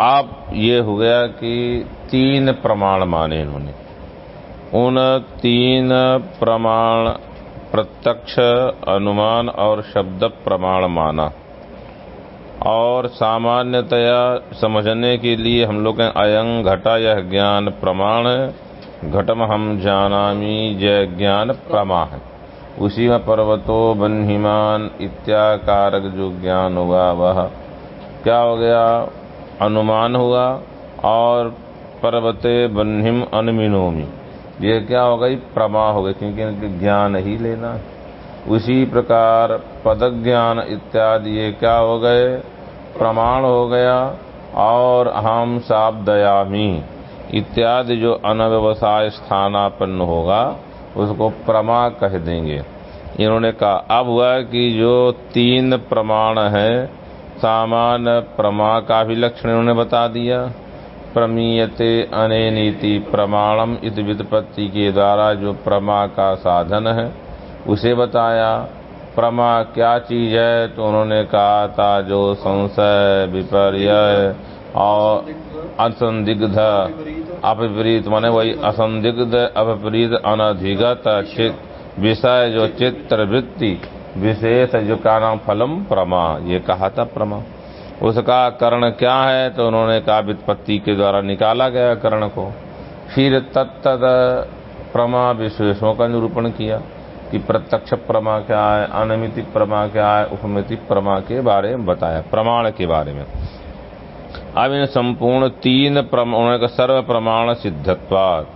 आप ये हो गया कि तीन प्रमाण माने इन्होंने। उन तीन प्रमाण प्रत्यक्ष, अनुमान और शब्द प्रमाण माना। और सामान्यतया समझने के लिए हम लोग अयं घटा यह ज्ञान प्रमाण, घटम हम जानामी जय ज्ञान प्रमा है उसी में पर्वतो बन्हीमान इत्याकारक जो ज्ञान होगा वह क्या हो गया? अनुमान हुआ और पर्वते बन्हिम अनमिनोमी। ये क्या हो गई? प्रमा हो गई, क्योंकि इनके ज्ञान ही लेना उसी प्रकार पद ज्ञान इत्यादि ये क्या हो गए? प्रमाण हो गया और हम साप दयामी इत्यादि जो अनव्यवसाय स्थानापन्न होगा, उसको प्रमा कह देंगे। इन्होंने कहा, अब हुआ कि जो तीन प्रमाण है सामान्य प्रमा का भी लक्षण उन्होंने बता दिया। प्रमीयते अनेनीति प्रमाणम इत वित्पत्ति के द्वारा जो प्रमा का साधन है, उसे बताया। प्रमा क्या चीज़ है? तो उन्होंने कहा था जो संशय, विपर्य और असंदिग्ध। अपविपरीत माने वही असंदिग्ध अपविपरीत अनधिगत विषय जो चित्र वृत्ति। विशेष नाम फलम प्रमा। ये कहा था प्रमा। उसका कर्ण क्या है? तो उन्होंने कहा वित्पत्ति के द्वारा निकाला गया कर्ण को। फिर तत्त प्रमा विशेषों का निरूपण किया कि प्रत्यक्ष प्रमा क्या है, अनमितिक प्रमा क्या है उपमिति प्रमा के बारे में बताया, प्रमाण के बारे में। अब इन संपूर्ण तीन उन्होंने का सर्व प्रमाण सिद्धत्वाद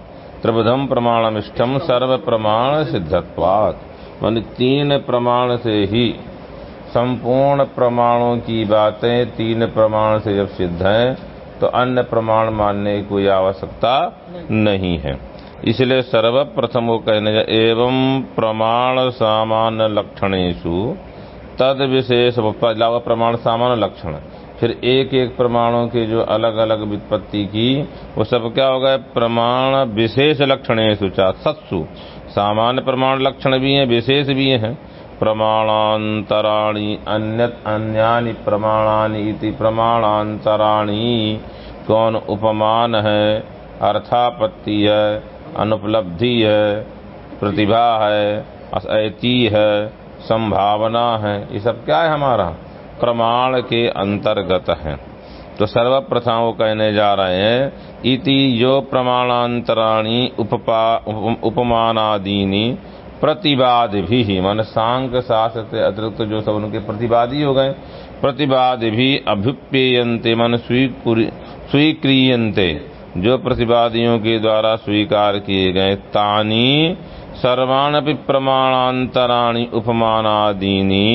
त्रिबुधम प्रमाणमिष्टम सर्व प्रमाण सिद्धत्वाद मान तीन प्रमाण से ही संपूर्ण प्रमाणों की बातें तीन प्रमाण से जब सिद्ध हैं तो अन्य प्रमाण मानने की कोई आवश्यकता नहीं है। इसलिए सर्वप्रथम वो कहने जा एवं प्रमाण सामान्य लक्षणेशु तद विशेष प्रमाण सामान्य लक्षण। फिर एक एक प्रमाणों के जो अलग अलग वित्पत्ति की, वो सब क्या हो गए? प्रमाण विशेष लक्षणेशु चा सत्सु। सामान्य प्रमाण लक्षण भी हैं, विशेष भी हैं। प्रमाणांतराणी अन्य अन्यानि प्रमाणानि इति प्रमाणांतराणी, कौन उपमान है? अर्थापत्ति है, अनुपलब्धि है, प्रतिभा है, असैती है, संभावना है, ये सब क्या है हमारा? प्रमाण के अंतर्गत है। तो सर्वप्रथम वो कहने जा रहे हैं। इति जो प्रमाणांतराणी उपमानादीनी प्रतिवाद भी मन सांक शास्त्र से अतिरिक्त जो सब उनके प्रतिवादी हो गए प्रतिवाद भी अभिप्ययंते मन स्वीक्रियंते जो प्रतिवादियों के द्वारा स्वीकार किए गए, तानी सर्वाणपि प्रमाणांतराणी उपमानादीनी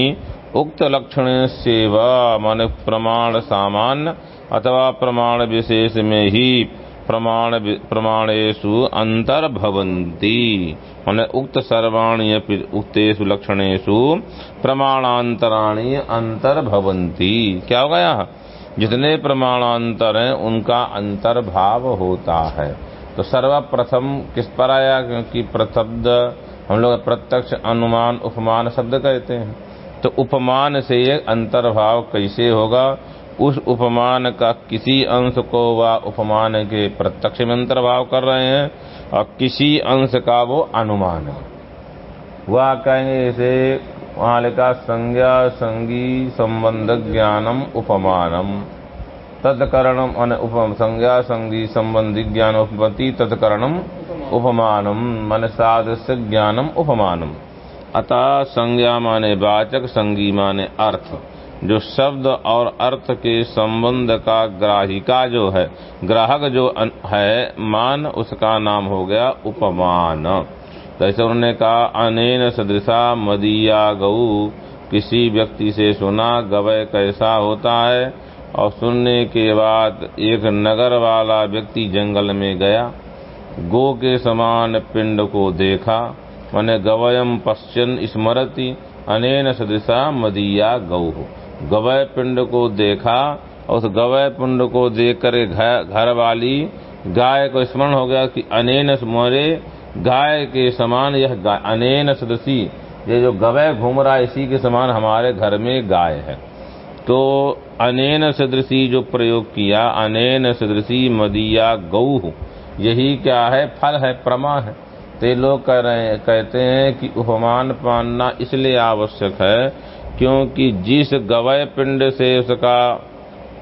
उक्त लक्षण सेवा मन प्रमाण सामान्य, अथवा प्रमाण विशेष में ही प्रमाण प्रमाणेशु अंतर्भवंती मन उक्त सर्वाणी उक्तेषु लक्षणेशु प्रमाणांतराणी अंतर्भवंती क्या हो गया? जितने प्रमाणांतर हैं, उनका अंतर्भाव होता है। तो सर्वप्रथम किस पर आया? क्योंकि प्रशब्द, हम लोग प्रत्यक्ष, अनुमान, उपमान शब्द कहते हैं। तो उपमान से ये अंतर्भाव कैसे होगा? उस उपमान का किसी अंश को व उपमान के प्रत्यक्ष में अंतर्भाव कर रहे हैं और किसी अंश का वो अनुमान है। वह कहेंगे जैसे वहाँ लिखा संज्ञा संगी संबंध ज्ञानम उपमानम। तत्करणम उपम संज्ञा संगी संबंधी ज्ञान उपपति तत्करणम उपमानम। मन सादृश्य ज्ञानम उपमानम। अतः संज्ञा माने वाचक संगी माने अर्थ, जो शब्द और अर्थ के संबंध का ग्राहिका जो है, ग्राहक जो है, मान उसका नाम हो गया उपमान। कैसे उन्होंने कहा, अनेन सदृशा मदिया गऊ, किसी व्यक्ति से सुना गवय कैसा होता है, और सुनने के बाद एक नगर वाला व्यक्ति जंगल में गया, गो के समान पिंड को देखा मैंने गवयम पश्चिन स्मरती, अनेन सदृशा मदिया गौ। गवय पिंड को देखा, उस गवय पिंड को देख कर घर वाली गाय को स्मरण हो गया कि अनेन मोरे, गाय के समान यह अनेन सदसी ये जो गवय घूम रहा है, इसी के समान हमारे घर में गाय है। तो अनेन सदृशी जो प्रयोग किया, अनेन सदृशी मदिया गौ। यही क्या है? फल है, प्रमा है। ते लोग कह रहे कहते हैं कि उपमान पानना इसलिए आवश्यक है क्योंकि जिस गवय पिंड से उसका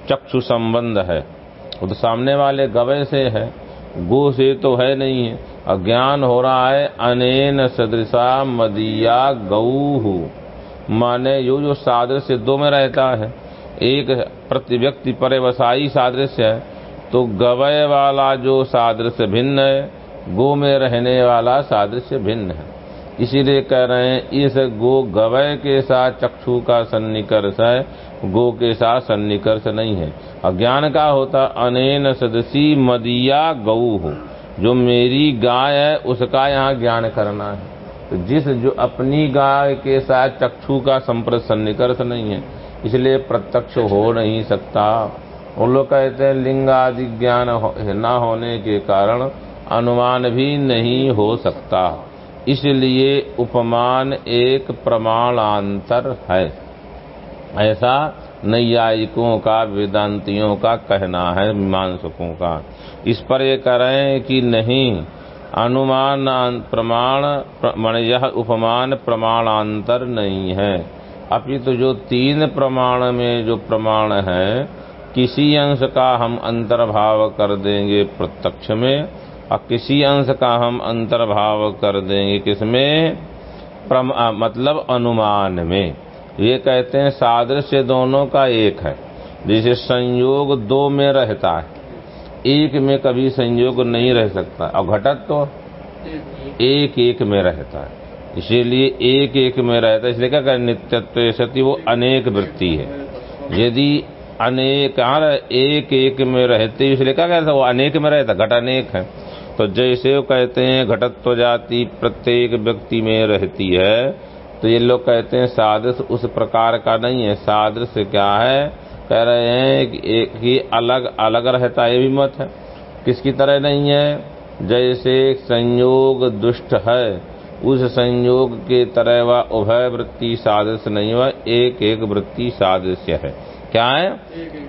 चक्षु संबंध है, वो तो सामने वाले गवय से है गो से तो है नहीं है। अज्ञान हो रहा है, अनेन सदृशा मदिया गऊ माने यो जो सादृश्य दो में रहता है, एक प्रति व्यक्ति परिवसाई सादृश्य है तो गवय वाला जो सादृश्य भिन्न है गो में रहने वाला सादृश्य भिन्न है। इसीलिए कह रहे हैं, इस गो गवय के साथ चक्षु का सन्निकर्ष है, गो के साथ सन्निकर्ष नहीं है। अज्ञान का होता, अनेन सदसी मदिया गऊ हो। जो मेरी गाय है, उसका यहाँ ज्ञान करना है। तो जिस जो अपनी गाय के साथ चक्षु का संप्रत सन्निकर्ष नहीं है, इसलिए प्रत्यक्ष हो नहीं सकता। उन लोग कहते हैं लिंग आदि ज्ञान न होने के कारण अनुमान भी नहीं हो सकता। इसलिए उपमान एक प्रमाणांतर है। ऐसा नैयायिकों का, वेदांतियों का कहना है, मीमांसकों का। इस पर ये कह रहे हैं कि नहीं, अनुमान प्रमाण मान यह उपमान प्रमाणांतर नहीं है। अपितु तो जो तीन प्रमाण में जो प्रमाण है, किसी अंश का हम अंतर्भाव कर देंगे प्रत्यक्ष में और किसी अंश का हम अंतर्भाव कर देंगे किसमें? मतलब अनुमान में। ये कहते हैं सादृश्य दोनों का एक है। जिसे संयोग दो में रहता है, एक में कभी संयोग नहीं रह सकता। और घटक तो एक एक में रहता है। इसीलिए एक एक में रहता है। इसलिए क्या करें नित्यत्व सती वो अनेक वृत्ति है। यदि अनेक एक एक में रहते इसलिए क्या कहता वो अनेक में रहता घट अनेक है। तो जैसे वो कहते हैं घटत्व जाति प्रत्येक व्यक्ति में रहती है। तो ये लोग कहते हैं सादृश्य उस प्रकार का नहीं है। सादृश्य क्या है? कह रहे हैं कि एक ही अलग अलग रहता है ये भी मत है। किसकी तरह नहीं है? जैसे संयोग दुष्ट है उस संयोग के तरह वह उभय वृत्ति सादृश्य नहीं हुआ एक एक वृत्ति सादृश्य है। क्या है?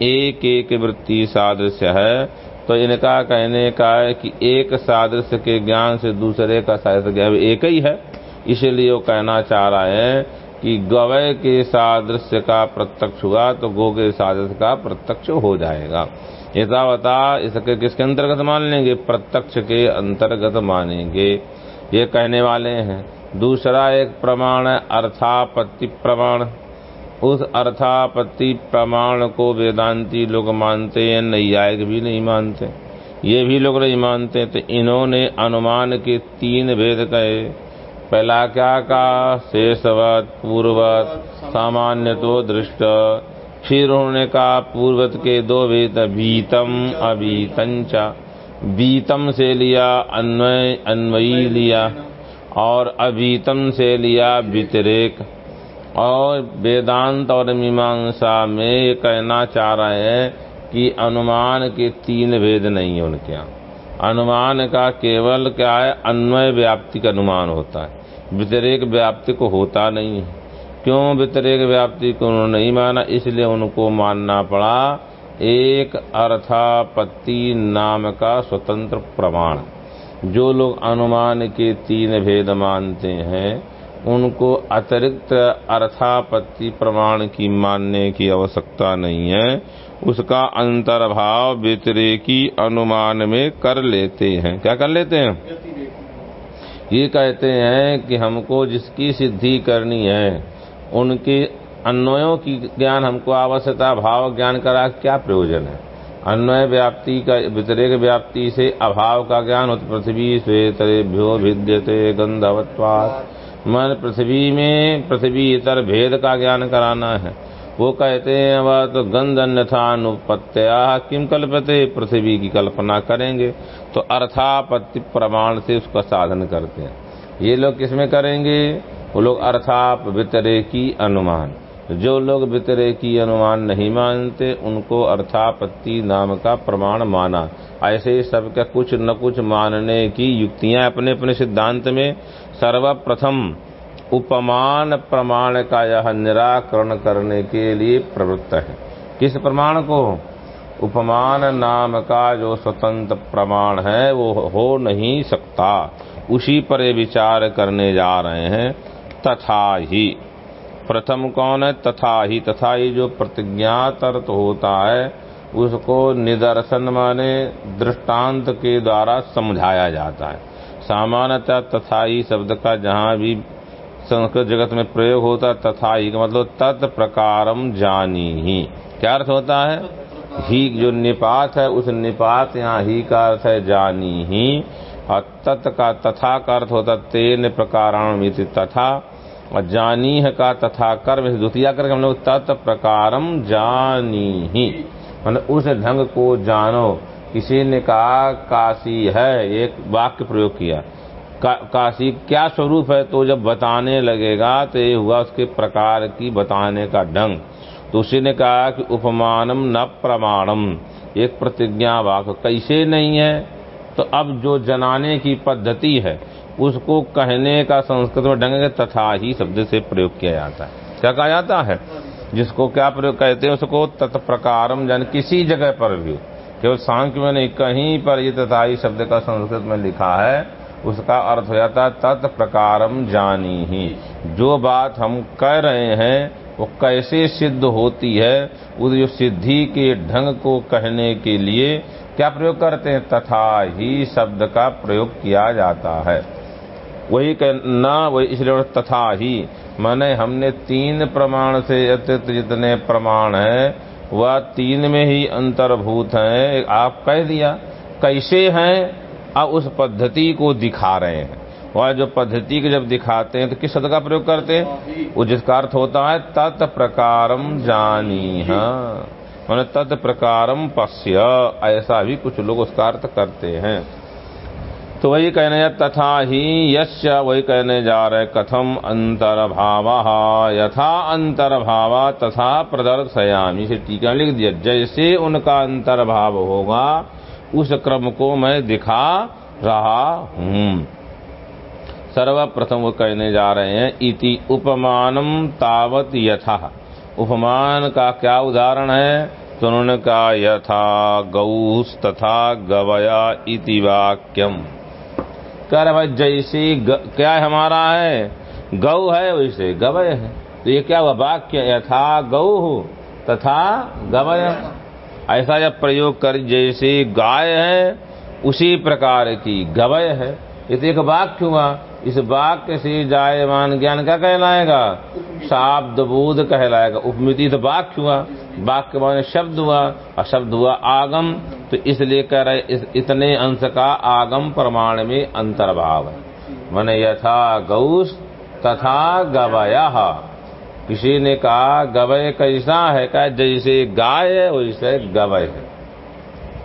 एक एक वृत्ति सादृश्य है। तो इनका कहने का है कि एक सादृश्य के ज्ञान से दूसरे का सादृश्य ज्ञान एक ही है। इसलिए वो कहना चाह रहा है कि गवय के सादृश्य का प्रत्यक्ष हुआ तो गो के सादृश्य का प्रत्यक्ष हो जाएगा। यथावता इसके किसके अंतर्गत मान लेंगे? प्रत्यक्ष के अंतर्गत मानेंगे। ये कहने वाले हैं, दूसरा एक प्रमाण है, अर्थापत्ति प्रमाण। उस अर्थापत्ति प्रमाण को वेदांती लोग मानते हैं, नैयायिक भी नहीं मानते। ये भी लोग नहीं मानते तो इन्होंने अनुमान के तीन भेद कहे। पहला क्या का शेषवत पूर्वत सामान्य तो दृष्ट। फिर उन्होंने कहा, पूर्वत के दो वेद बीतम अबीतंचा बीतम से लिया, अन्वय, अन्वयी लिया, और अबीतम से लिया, व्यतिरेक। और वेदांत और मीमांसा में ये कहना चाह रहे हैं कि अनुमान के तीन भेद नहीं है उनके यहाँ। अनुमान का केवल क्या है? अन्वय व्याप्ति का अनुमान होता है। व्यतिरेक व्याप्ति को होता नहीं है। क्यों व्यतिरेक व्याप्ति को उन्होंने नहीं माना? इसलिए उनको मानना पड़ा, एक अर्थापत्ति नाम का स्वतंत्र प्रमाण। जो लोग अनुमान के तीन भेद मानते हैं उनको अतिरिक्त अर्थापत्ति प्रमाण की मानने की आवश्यकता नहीं है। उसका अंतर्भाव व्यतिरेकी अनुमान में कर लेते हैं। क्या कर लेते हैं? ये कहते हैं कि हमको जिसकी सिद्धि करनी है, उनके अन्वयों की ज्ञान, हमको आवश्यकता, भाव ज्ञान करा क्या प्रयोजन है? अन्वय व्याप्ति का, व्यतिरेक व्याप्ति से अभाव का ज्ञान होता पृथ्वी श्वेतरेभ्यो भिद्यते गंधवत्वात। मन पृथ्वी में पृथ्वी इतर भेद का ज्ञान कराना है। वो कहते हैं, वह तो गंध अन्यथा अनुपत्या किम कल्पते? पृथ्वी की कल्पना करेंगे तो अर्थापत्ति प्रमाण से उसका साधन करते हैं। ये लोग किसमें करेंगे? वो लोग अर्थाप वितरे की अनुमान। जो लोग वितरे की अनुमान नहीं मानते, उनको अर्थापत्ति नाम का प्रमाण माना। ऐसे सबका कुछ न कुछ मानने की युक्तियाँ अपने अपने सिद्धांत में सर्वप्रथम उपमान प्रमाण का यह निराकरण करने के लिए प्रवृत्त है। किस प्रमाण को? उपमान नाम का जो स्वतंत्र प्रमाण है, वो हो नहीं सकता। उसी पर विचार करने जा रहे हैं, तथा ही। प्रथम कौन है? तथा ही। तथा ही जो प्रतिज्ञात अर्थ होता है, उसको निदर्शन माने दृष्टांत के द्वारा समझाया जाता है। सामान्यतः तथा ही शब्द का जहाँ भी संस्कृत जगत में प्रयोग होता है, तथा ही का मतलब तत्प्रकारम जानी ही। क्या अर्थ होता है? ही जो निपात है, उस निपात यहाँ ही का अर्थ है जानी ही। और तत् का, तथा का अर्थ होता तेन प्रकारण तथा। और जानी है का तथा कर्म द्वितीय करके हम लोग तत् प्रकारम जानी ही। मतलब उस ढंग को जानो। किसी ने कहा काशी है एक वाक्य प्रयोग किया। का, काशी क्या स्वरूप है तो जब बताने लगेगा तो ये हुआ उसके प्रकार की बताने का ढंग। तो उसी ने कहा कि उपमानम न प्रमाणम एक प्रतिज्ञा वाक्य कैसे नहीं है? तो अब जो जनाने की पद्धति है उसको कहने का संस्कृत में ढंग तथा ही शब्द से प्रयोग किया जाता है। क्या कहा जाता है? जिसको क्या प्रयोग कहते हैं उसको तत्प्रकारम जन किसी जगह पर भी। केवल सांख्य में नहीं, कहीं पर ये तथा ही शब्द का संस्कृत में लिखा है, उसका अर्थ हो जाता है तत्प्रकारम जानी ही जो बात हम कह रहे हैं, वो कैसे सिद्ध होती है, उस जो सिद्धि के ढंग को कहने के लिए क्या प्रयोग करते हैं, तथा ही शब्द का प्रयोग किया जाता है। वही न, वही इसलिए तथा ही। माने हमने तीन प्रमाण से अतिरिक्त जितने प्रमाण है वह तीन में ही अंतर्भूत हैं। आप कह दिया कैसे हैं? अब उस पद्धति को दिखा रहे हैं। वह जो पद्धति को जब दिखाते हैं तो किस शब्द का प्रयोग करते हैं? वो जिसका अर्थ होता है तत् प्रकारम जानी मैंने तत् प्रकारम पश्य। ऐसा भी कुछ लोग उसका अर्थ करते हैं। तो वही कहने तथा ही यश वही कहने जा रहे कथम अंतर्भाव यथा अंतर्भाव तथा प्रदर्शयामी। से टीका लिख दिया, जैसे उनका अंतर्भाव होगा, उस क्रम को मैं दिखा रहा हूँ। सर्वप्रथम वो कहने जा रहे हैं, इति उपमानम तावत यथा। उपमान का क्या उदाहरण है? तो उन्होंने कहा, यथा गौस तथा गवया इति वाक्यम। कह रहे भाई, जैसे क्या हमारा है? गौ है वैसे, गवय है। तो ये क्या हुआ? वाक्य, यथा गौ तथा गवय। ऐसा जब प्रयोग कर, जैसी गाय है, उसी प्रकार की गवय है। ये तो एक वाक्य हुआ। इस वाक्य से जायमान ज्ञान क्या कहलाएगा? शाब्द बोध कहलाएगा। उपमिति तो वाक्य हुआ वाक्य माने शब्द हुआ और शब्द हुआ आगम। तो इसलिए कह रहे इस, इतने अंश का आगम प्रमाण में अंतर्भाव है। मन यथा गौस तथा गवय। किसी ने कहा गवय कैसा है? क्या जैसे गाय है वैसे गवय है।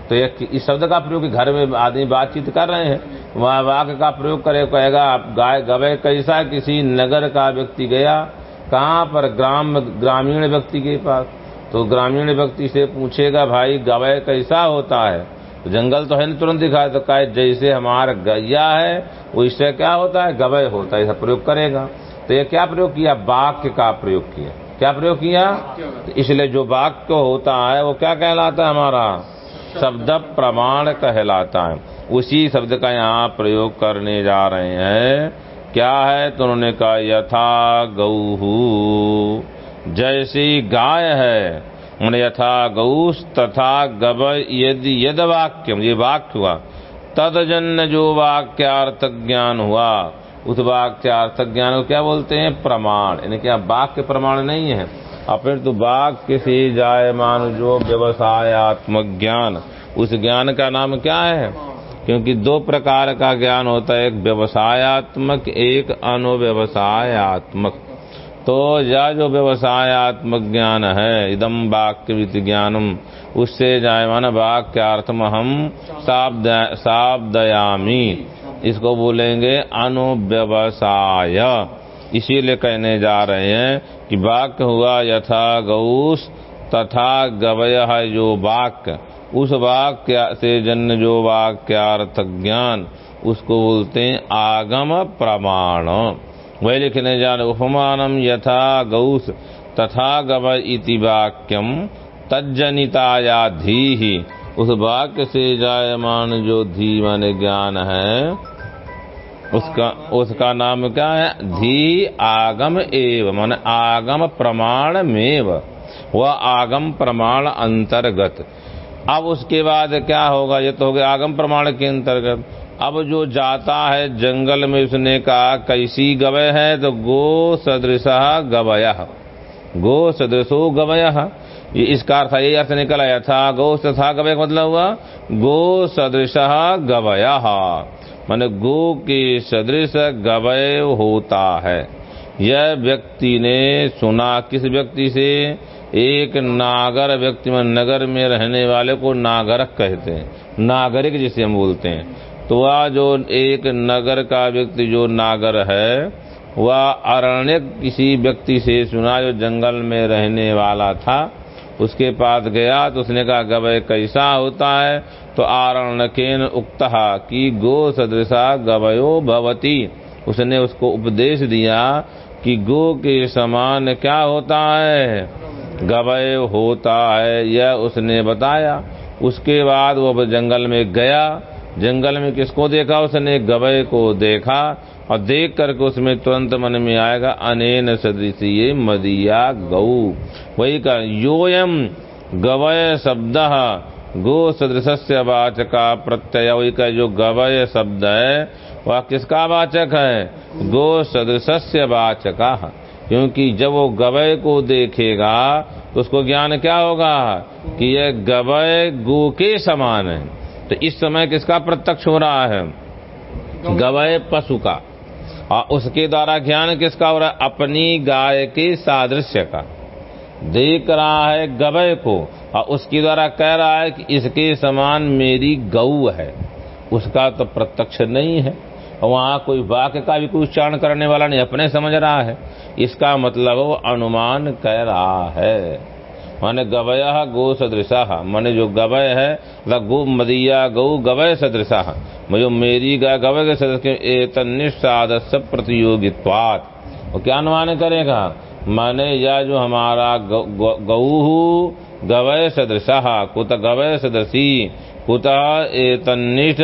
तो इस शब्द का प्रयोग घर में आदमी बातचीत कर रहे हैं। वहाँ वाक्य का प्रयोग करे कहेगा आप गाय गवय कैसा किसी नगर का व्यक्ति गया कहाँ पर ग्राम ग्रामीण व्यक्ति के पास? तो ग्रामीण व्यक्ति से पूछेगा भाई गवय कैसा होता है? तो जंगल तो है ना तुरंत दिखाए तो कहे जैसे हमारा गैया है वैसे क्या होता है? गवय होता है ऐसा प्रयोग करेगा। तो ये क्या प्रयोग किया? वाक्य का प्रयोग किया। क्या प्रयोग किया? इसलिए जो वाक्य होता है वो क्या कहलाता है हमारा? शब्द प्रमाण कहलाता है। उसी शब्द का यहाँ प्रयोग करने जा रहे हैं। क्या है? तो उन्होंने कहा, यथा गौहू। जैसी गाय है उन्हें यथा गौस तथा गब यदि यद वाक्य ये वाक्य हुआ। तदजन्य जो वाक्यार्थ ज्ञान हुआ, उस वाक्यार्थ ज्ञान को क्या बोलते हैं? प्रमाण। यानी क्या वाक्य प्रमाण नहीं है। फिर तो वाक्य से जायमान जो व्यवसायत्मक ज्ञान उस ज्ञान का नाम क्या है? क्योंकि दो प्रकार का ज्ञान होता है, एक व्यवसायत्मक, एक अनुव्यवसायत्मक। तो यह जो व्यवसायत्मक ज्ञान है इदम वाक्य विज्ञानम उससे जायमान वाक्यार्थम हम साबदयामी। इसको बोलेंगे अनुव्यवसाय। इसीलिए कहने जा रहे हैं कि वाक्य हुआ यथा गौस तथा गवय जो वाक्य। उस वाक्य से जन्य जो वाक्यार्थ ज्ञान उसको बोलते हैं आगम प्रमाण। वही लिखने जान उपमानम यथा गौस तथा गव इति वाक्यम तज्जनिताया धी ही उस वाक्य से जायमान जो धी माने ज्ञान है उसका उसका नाम क्या है? धी आगम एव, मान आगम प्रमाण मेव। वह आगम प्रमाण अंतर्गत। अब उसके बाद क्या होगा? ये तो हो गया आगम प्रमाण के अंतर्गत। अब जो जाता है जंगल में, उसने कहा, कैसी गवय है? तो गो सदृश गवय। गो सदृशो गवय। ये इसका अर्थ यही अर्थ निकल आया था। गो तथा गवय का मतलब हुआ, गो सदृश गवय। मान गो के सदृश गवय होता है। यह व्यक्ति ने सुना किस व्यक्ति से? एक नागर व्यक्ति में नगर में रहने वाले को नागरक कहते हैं। नागरिक जिसे हम बोलते हैं। तो वह जो एक नगर का व्यक्ति जो नागर है, वह अरण्य किसी व्यक्ति से सुना जो जंगल में रहने वाला था, उसके पास गया तो उसने कहा, गवय कैसा होता है? तो आरणकेन उक्ता की गो सदृशा गवयो भवती। उसने उसको उपदेश दिया कि गो के समान क्या होता है? गवय होता है, यह उसने बताया। उसके बाद वो जंगल में गया। जंगल में किसको देखा? उसने गवय को देखा और देख करके उसमें तुरंत मन में आएगा, अनेन सदृशी मदिया गऊ वही का योयम गवय शब्द गो सदृश वाचका प्रत्यय का जो गवय शब्द है। वह, किसका वाचक है? गो सदृश वाचका। क्योंकि जब वो गवय को देखेगा तो उसको ज्ञान क्या होगा? कि यह गवय गो के समान है। तो इस समय किसका प्रत्यक्ष हो रहा है? गवय पशु का। और उसके द्वारा ज्ञान किसका हो रहा है? अपनी गाय के सादृश्य का। देख रहा है गवय को, और उसके द्वारा कह रहा है कि इसके समान मेरी गऊ है। उसका तो प्रत्यक्ष नहीं है। वहाँ कोई वाक्य का भी कोई उच्चारण करने वाला नहीं, अपने समझ रहा है। इसका मतलब वो अनुमान कह रहा है। माने गवय गो सदृशा। माने जो गवय है गो मदिया गौ गवय सदृशा। जो मेरी गवय के सदृश निस्सादस्य प्रतियोगित्वात। वो क्या अनुमान करेगा? माने या जो हमारा गऊ गवय सदृशा, कुत गवय सदृशी, कुत एतन्निष्ठ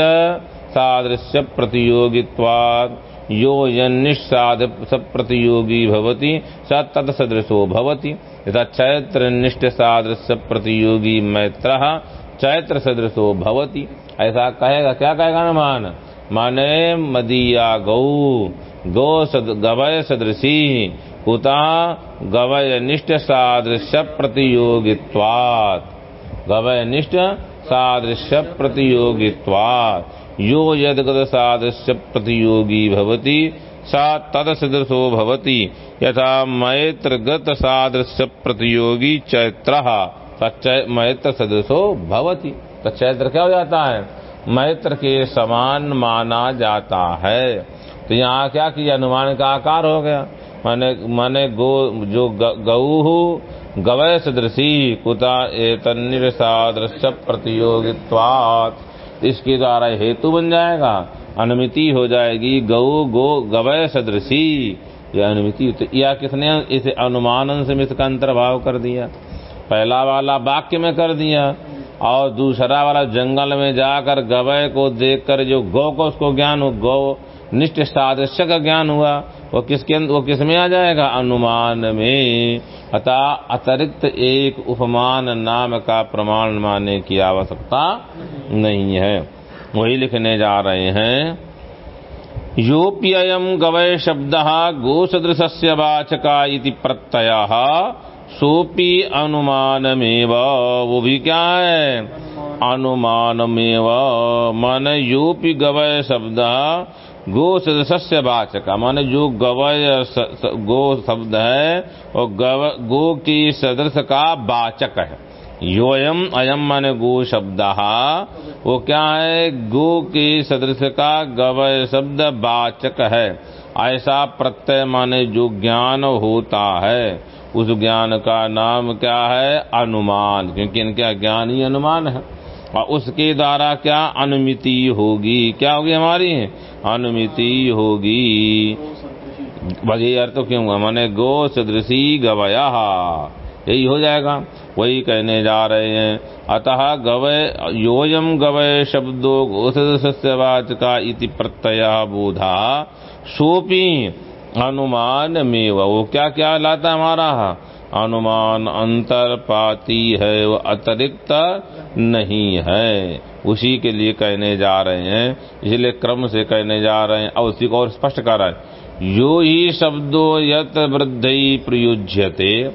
सादृश्य प्रतियोगित्वाद यो यनिष्साद प्रतियोगी भवति, स तत्सदृशो भवति। यथा चैत्र निष्ठ सादृश्य प्रतियोगी मैत्र, चैत्र सदृशो भवति। ऐसा कहेगा, क्या कहेगा अनुमान माने मदिया गौ गौ सद गवय सदृशी, कुता गवय निष्ठ सादृश्य प्रतियोगित्वात्। गवय निष्ठ सादृश्य प्रतियोगित्वात्। यो यदगत सादृश्य प्रतियोगी भवति, सा तद सदृशो भवति। यथा मैत्रगत सादृश्य प्रतियोगी चैत्र मैत्र सदृशो भवति। तो चैत्र क्या हो जाता है? मैत्र के समान माना जाता है। तो यहाँ क्या किया? अनुमान का आकार हो गया। माने माने गो, जो गऊ गवय सदृशी कुता एतन्निर सादृश्य प्रतियोगित्वात्। इसके द्वारा हेतु बन जाएगा। अनुमिति हो जाएगी गौ गो गवय सदृशी यह अनुमिति तो या किसने इसे अनुमान से मित का अंतर्भाव कर दिया? पहला वाला वाक्य में कर दिया। और दूसरा वाला जंगल में जाकर गवय को देखकर जो गौ को उसको ज्ञान गौ निष्ठ सादृश्य का ज्ञान हुआ, वो किसके वो किसमें आ जाएगा? अनुमान में। अतः अतिरिक्त एक उपमान नाम का प्रमाण मानने की आवश्यकता नहीं है। वही लिखने जा रहे हैं। योप्ययम गवय शब्द गो गोसदृश वाचका प्रत्यय। सोपी अनुमानमेव। वो भी क्या है? अनुमानमेव। मन योपी गवय शब्द गो सदस्य वाचक माने जो गवय गो शब्द है, और गव, गो की सदस्य का वाचक है। योयम, अयम माने गो शब्द। वो क्या है? गो की सदृश का गवय शब्द वाचक है। ऐसा प्रत्यय माने जो ज्ञान होता है। उस ज्ञान का नाम क्या है? अनुमान। क्योंकि इनका ज्ञान ही अनुमान है। और उसके द्वारा क्या अनुमिति होगी? क्या होगी हमारी? अनुमिति होगी। ये अर्थ तो क्यों माने गो सदृशी गवया। यही हो जाएगा। वही कहने जा रहे हैं। अतः गवय योयम गवय शब्दो का इति प्रत्यय बोधा। सोपी अनुमान में वो। क्या क्या लाता हमारा? अनुमान अंतर पाती है वो अतिरिक्त नहीं है। उसी के लिए कहने जा रहे हैं, इसलिए क्रम से कहने जा रहे हैं। और उसी को और स्पष्ट कर रहा है। यो ही शब्दों यत वृद्ध ही प्रयुज्यते।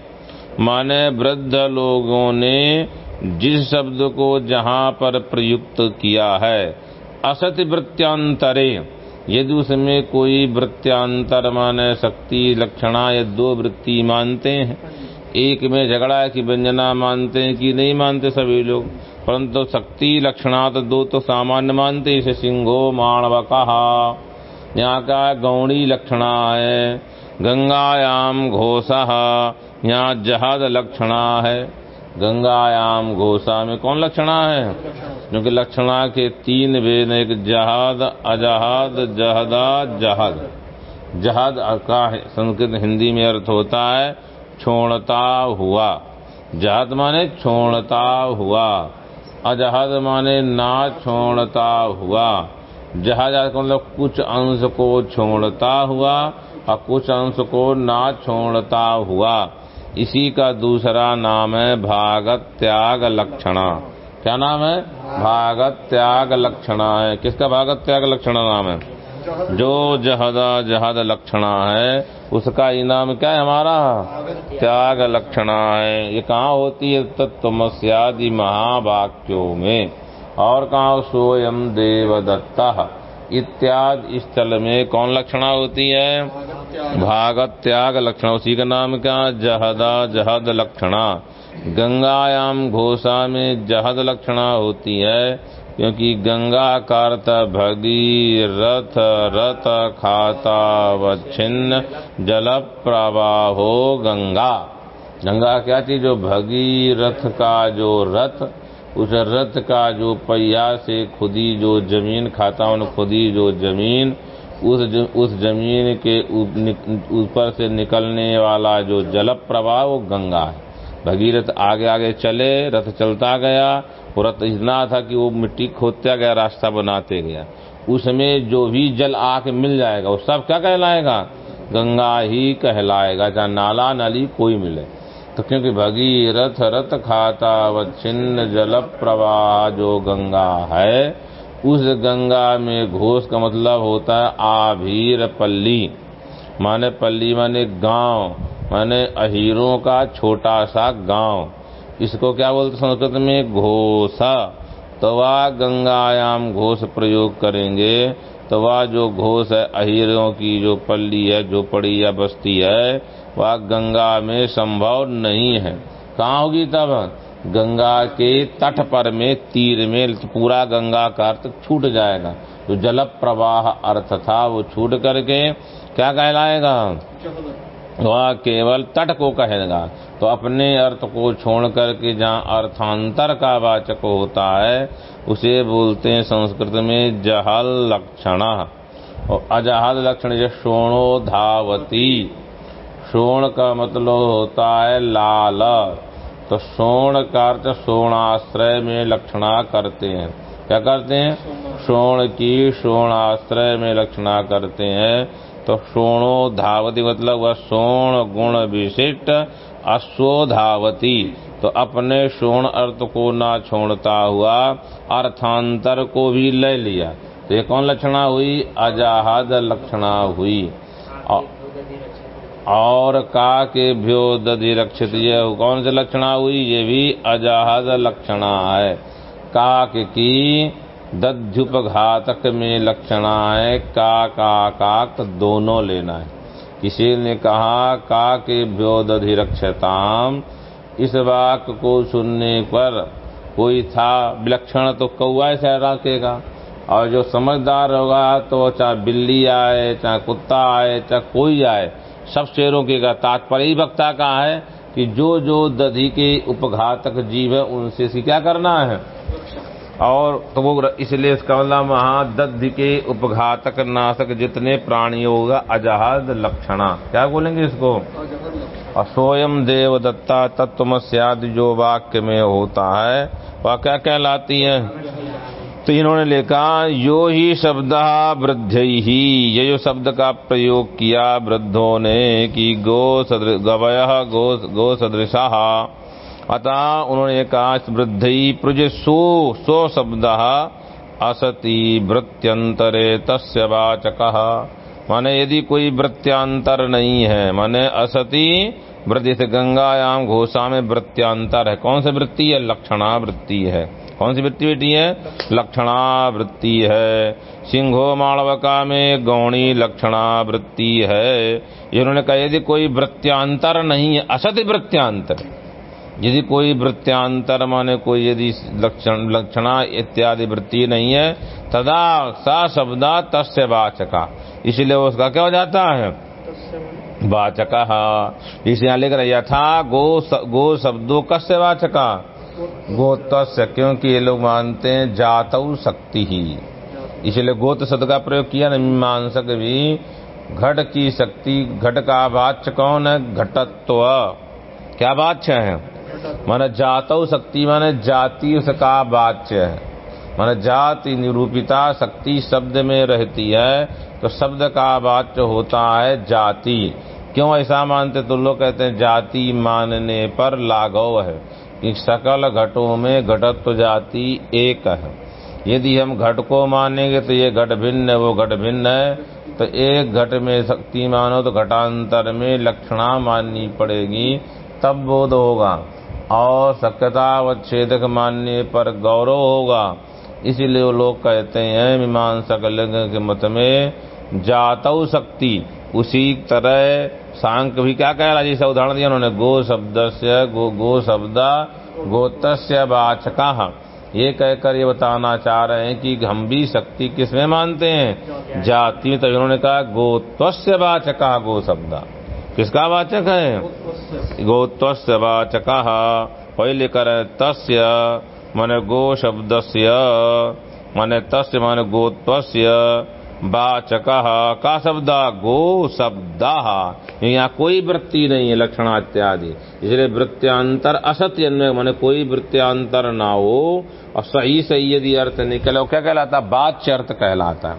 माने वृद्ध लोगों ने जिस शब्द को जहाँ पर प्रयुक्त किया है, असत वृत्यांतरे यदि उसमें कोई वृत्यांतर माने शक्ति, लक्षणा या दो वृत्ति मानते हैं एक में झगड़ा है कि व्यंजना मानते हैं कि नहीं मानते सभी लोग, परंतु शक्ति लक्षणा तो दो तो सामान्य मानते इसे सिंहो माणव कहा यहाँ का गौणी लक्षणा है, गंगायाम घोषा, यहाँ जहाद लक्षणा है। गंगायाम घोषा में कौन लक्षणा है? क्योंकि लक्षणा के तीन वेद एक जहाद, अजहाद, जहदा, जहाद। जहाद का संस्कृत हिंदी में अर्थ होता है छोड़ता हुआ। जहाद माने छोड़ता हुआ। अजहद माने ना छोड़ता हुआ। जहाज़ मतलब कुछ अंश को छोड़ता हुआ और कुछ अंश को ना छोड़ता हुआ। इसी का दूसरा नाम है भागत त्याग लक्षणा। क्या नाम है? भागत त्याग लक्षणा है। किसका भागत त्याग लक्षणा नाम है? जो जहदा जहद लक्षणा है, उसका इनाम क्या है हमारा? त्याग लक्षणा है। ये कहाँ होती है? तत्वमस्यादि महावाक्यों में। और कहा? सोयम देवदत्ता। इत्यादि स्थल में कौन लक्षणा होती है? भागत त्याग लक्षणा। उसी का नाम क्या? जहदा जहद लक्षणा। गंगायाम घोषा में जहद लक्षणा होती है। क्योंकि गंगा कार्त भगी रथ रथ खाता व छिन्न जल प्रवाहो गंगा। गंगा क्या थी? जो भगी रथ का जो रथ उस रथ का जो पहिया से खुदी जो ज़मीन खाता उन खुदी जो ज़मीन उस ज, उस ज़मीन के ऊपर से निकलने वाला जो जल प्रवाह वो गंगा है। भगीरथ आगे आगे चले, रथ चलता गया, वो रथ इतना था कि वो मिट्टी खोदता गया, रास्ता बनाते गया। उसमें जो भी जल आके मिल जाएगा, वो सब क्या कहलाएगा? गंगा ही कहलाएगा चाहे नाला नाली कोई मिले। तो क्योंकि भगीरथ रथ खाता व छिन्न जल प्रवाह जो गंगा है, उस गंगा में घोष का मतलब होता है आभीर पल्ली। माने पल्ली माने गाँव। माने अहीरों का छोटा सा गाँव। इसको क्या बोलते संस्कृत में? तो वह गंगायाम घोष प्रयोग करेंगे। तो वह जो घोष है, अहीरों की जो पल्ली है झोपड़ी या बस्ती है, वह गंगा में संभव नहीं है। कहाँ होगी तब? गंगा के तट पर में, तीर में, पूरा गंगा का अर्थ छूट जाएगा। जो जल प्रवाह अर्थ था, वो छूट करके क्या कहलाएगा? वह केवल तट को कहेगा। तो अपने अर्थ को छोड़ करके जहाँ अर्थांतर का वाचक होता है उसे बोलते हैं संस्कृत में जहल लक्षण। और अजहल लक्षण जो शोणो धावती। शोण का मतलब होता है लाल। तो शोण का अर्थ शोणाश्रय में लक्षणा करते हैं। क्या करते हैं? शोण की शोणाश्रय में लक्षणा करते हैं। तो शोणो धावती मतलब वह शोण गुण विशिष्ट अश्वो धावती तो अपने शोण अर्थ को ना छोड़ता हुआ अर्थांतर को भी ले लिया। तो ये कौन लक्षणा हुई? अजाहद लक्षणा हुई। और का के भ्यो दधि रक्षित। ये कौन सी लक्षणा हुई? ये भी अजाहद लक्षणा है। काक की दध्युपघातक में लक्षणा है का का काक दोनों लेना है। किसी ने कहा, का के व्योदधिरक्षताम इस वाक्य को सुनने पर कोई था, विलक्षण तो कौआ से रखेगा और जो समझदार होगा तो चाहे बिल्ली आए, चाहे कुत्ता आए, चाहे कोई आए, सब शेरों के का तात्पर्य वक्ता का है कि जो जो दधी के उपघातक जीव है, उनसे क्या करना है? और तो वो इसलिए इसका मतलब महादधि के उपघातक नाशक जितने प्राणी होगा, अजहद लक्षणा। क्या बोलेंगे इसको? और सोयम देव दत्ता तत्वमस्यादि जो वाक्य में होता है, वह क्या कहलाती है? तो इन्होंने लिखा, यो ही शब्द वृद्ध। ही ये जो शब्द का प्रयोग किया वृद्धों ने, कि गो गवय गो गो सदृशा। अतः उन्होंने कहा वृद्ध प्रज सो सो शब्द असति वृत्त्यंतरे तस्य वाचक। माने यदि कोई वृत्यांतर नहीं है, माने असति वृद्धि से गंगायाम घोषा में वृत्यांतर है। कौन सी वृत्ति है? लक्षणा वृत्ति है। कौन सी वृत्ति बेटी है? लक्षणा वृत्ति है। सिंहो माणवका में गौणी लक्षणा वृत्ति है इन्होंने कहा, यदि कोई वृत्यांतर नहीं है, असत वृत्यांतर यदि कोई वृत्यांतर माने कोई यदि लक्षण, लक्षणा इत्यादि वृत्ति नहीं है, तदा सा शब्दा तस्य वाचका। इसलिए उसका क्या हो जाता है? वाचक। इसे यहाँ लिख रहे यथा गो गो शब्दों कस्य वाचका? गोतस्य, क्योंकि ये लोग मानते हैं जातऊ शक्ति ही। इसलिए गोत शब्द का प्रयोग किया न, मीमांसक भी। घट की शक्ति, घट का वाच्य कौन है? घटत्व। क्या वाच्य है? माने जातव शक्ति, माने जाति उसका वाच्य है। माने जाति निरूपिता शक्ति शब्द में रहती है तो शब्द का वाच्य होता है जाति। क्यों ऐसा मानते तो लोग कहते हैं, जाति मानने पर लागव है। कि सकल घटों में घटत्व जाति एक है। यदि हम घट को मानेंगे तो ये घट भिन्न है, वो घट भिन्न है। तो एक घट में शक्ति मानो तो घटांतर में लक्षणा माननी पड़ेगी, तब बोध होगा। और सक्यता व छेदक मानने पर गौरव होगा। इसीलिए वो लोग कहते हैं मीमांसक लिंग के मत में जातव शक्ति। उसी तरह सांक भी क्या कह रहा जैसे उदाहरण दिया उन्होंने गो शब्द से गो गो शब्द गोतस्य वाचका। ये कहकर ये बताना चाह रहे हैं कि हम भी शक्ति किसमें मानते हैं? जाति तो इन्होंने कहा गोत्वस्य वाचका गो शब्द। किसका वाचक है? गोत्वस्य वाचक पहले कर तस्य मन गो शब्द से मन तस्य मन गोत्वस्य वाचक। का शब्द? गो शब्द यहाँ कोई वृत्ति नहीं है लक्षण इत्यादि इसलिए वृत्यांतर असत्य मैंने कोई वृत्यांतर ना हो। और सही सही यदि अर्थ निकले क्या कहलाता? वाच्य अर्थ कहलाता।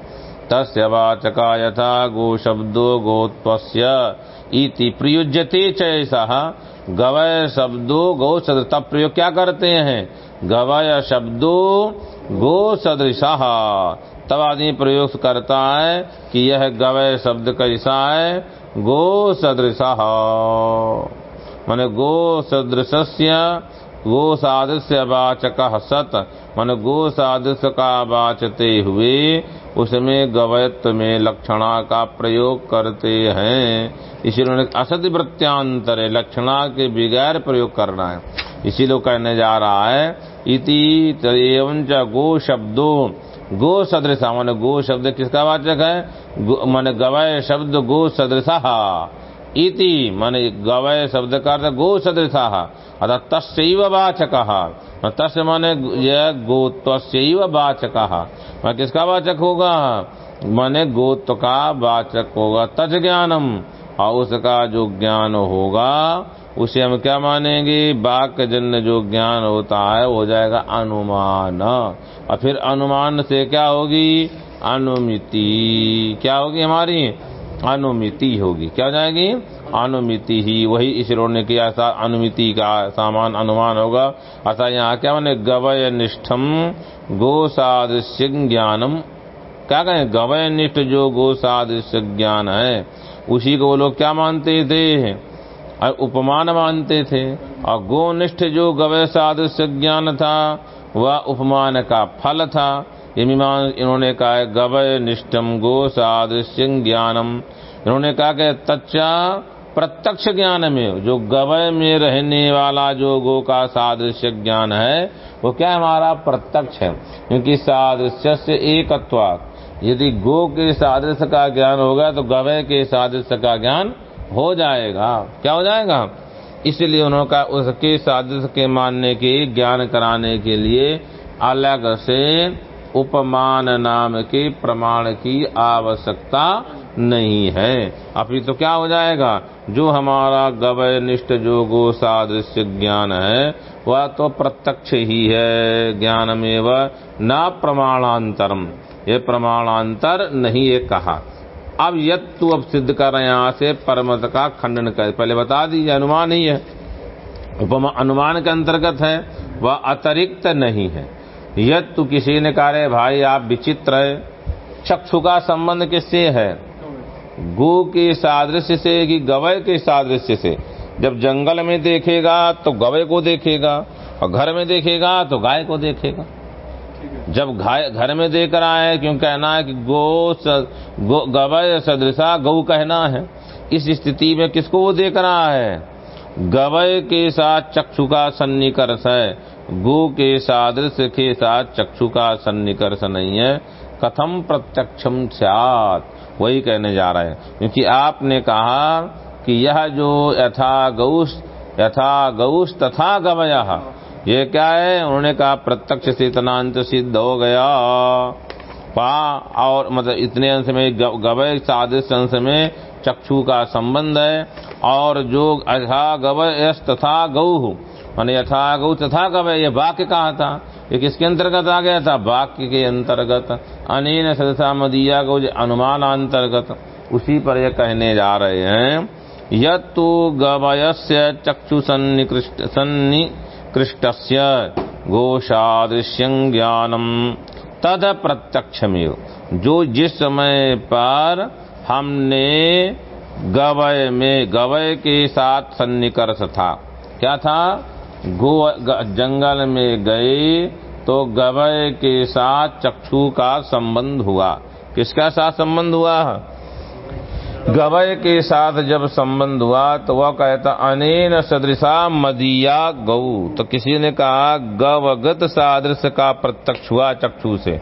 तस्य वाचका यथा गो शब्दो गोत्वस्य इति प्रयुज्यते चैसा। गवय शब्दो गौ सदृश तब प्रयोग क्या करते हैं? गवय शब्दो गो सदृश तब आदमी प्रयोग करता है कि यह गवय शब्द कैसा है? गो सदृश मन गो सदृश गो सादृश्य वाचक सत। मन गो सादृश्य का वाचते हुए, उसमें गवयत्व में लक्षणा का प्रयोग करते हैं। इसीलिए असत वृत्यांतर लक्षणा के बगैर प्रयोग करना है। इसीलिए कहने जा रहा है, इति एवं गो शब्दों। गो सदृश, मान गो शब्द किसका वाचक है? मान गवय शब्द गो सदृश। इति, मान गवय शब्द का अर्थ गो सदृश अतः तस्व वाचक। तस् माने यह गोत्व वाचक। मैं किसका वाचक होगा? माने गोत्व का वाचक होगा तज ज्ञानम। और उसका जो ज्ञान होगा, उसे हम क्या मानेंगे? वाक्य जन्य जो ज्ञान होता है हो जाएगा अनुमान। और फिर अनुमान से क्या होगी? अनुमिति। क्या होगी हमारी? अनुमिति होगी। क्या हो जाएगी? अनुमिति ही। वही ईश्वर ने किया ऐसा अनुमिति का सामान अनुमान होगा। अतः यहाँ क्या मैंने? गवय निष्ठम गो सादृश्य ज्ञानम। क्या कहें? गवय निष्ठ जो गो सादृश्य ज्ञान है, उसी को वो लोग क्या मानते थे? उपमान मानते थे। और गोनिष्ठ जो गवय सादृश्य ज्ञान था, वह उपमान का फल था। इन्होंने कहा गवय निष्ठम गो सादृश्य ज्ञानम। इन्होंने कहा कि तच्चा प्रत्यक्ष ज्ञान में, जो गवय में रहने वाला जो गो का सादृश्य ज्ञान है, वो क्या हमारा प्रत्यक्ष है? क्योंकि सादृश्य से एकत्वात। यदि गो के सादृश्य का ज्ञान होगा तो गवय के सादृश्य का ज्ञान हो जाएगा। क्या हो जाएगा? इसलिए उन्होंने कहा, उसके सादृश्य के मानने के, ज्ञान कराने के लिए अलग से उपमान नाम के प्रमाण की आवश्यकता नहीं है। अभी तो क्या हो जाएगा? जो हमारा गवय निष्ठ जो गो सादृश्य ज्ञान है, वह तो प्रत्यक्ष ही है। ज्ञान में वह न प्रमाणांतरम। ये प्रमाणांतर नहीं ये कहा। अब यद तू अब सिद्ध कर रहे यहाँ से परमत का खंडन कर। पहले बता दीजिए, अनुमान ही है। उपमा अनुमान के अंतर्गत है, वह अतिरिक्त नहीं है। यद तू किसी ने कहा भाई आप विचित्र है। चक्षु का संबंध किससे है? गो के सादृश्य से कि गवय के सादृश्य से। जब जंगल में देखेगा तो गवय को देखेगा और घर में देखेगा तो गाय को देखेगा। जब घर में देख रहा है क्यों कहना है कि गो, गो गवय सदृशा गौ कहना है। इस स्थिति में किसको वो देख रहा है? गवय के साथ चक्षु का सन्निकर्ष है। गो के सादृश्य के साथ चक्षु का सन्निकर्ष नहीं है। कथम प्रत्यक्षम सात वही कहने जा रहे हैं। क्योंकि आपने कहा कि यह जो यथा गौश यथा गौश तथा गवय ये क्या है? उन्होंने कहा, प्रत्यक्ष से इतना अंत सिद्ध हो गया। पा, और मतलब इतने अंश में गवय सादृश्य अंश में चक्षु का संबंध है। और जो अथा गवय तथा गौ मान यथा गौ तथा गवय ये वाक्य कहा था? ये किसके अंतर्गत आ गया था? वाक्य के अंतर्गत। अनिन सदसा मदिया को अनुमान अंतर्गत उसी पर यह कहने जा रहे हैं, यत्तु गवयस्य चक्षु सन्निकृष्ट सन्निकृष्ट गोषादृश्यं ज्ञानम तद प्रत्यक्षमेव। जो जिस समय पर हमने गवय में गवय के साथ सन्निकर्ष था, क्या था? गो जंगल में गए तो गवय के साथ चक्षु का संबंध हुआ। किसका साथ संबंध हुआ? गवय के साथ जब संबंध हुआ तो वह कहता, अनेन सदृशा मदिया गौ। तो किसी ने कहा, गवगत सादृश का प्रत्यक्ष हुआ चक्षु से।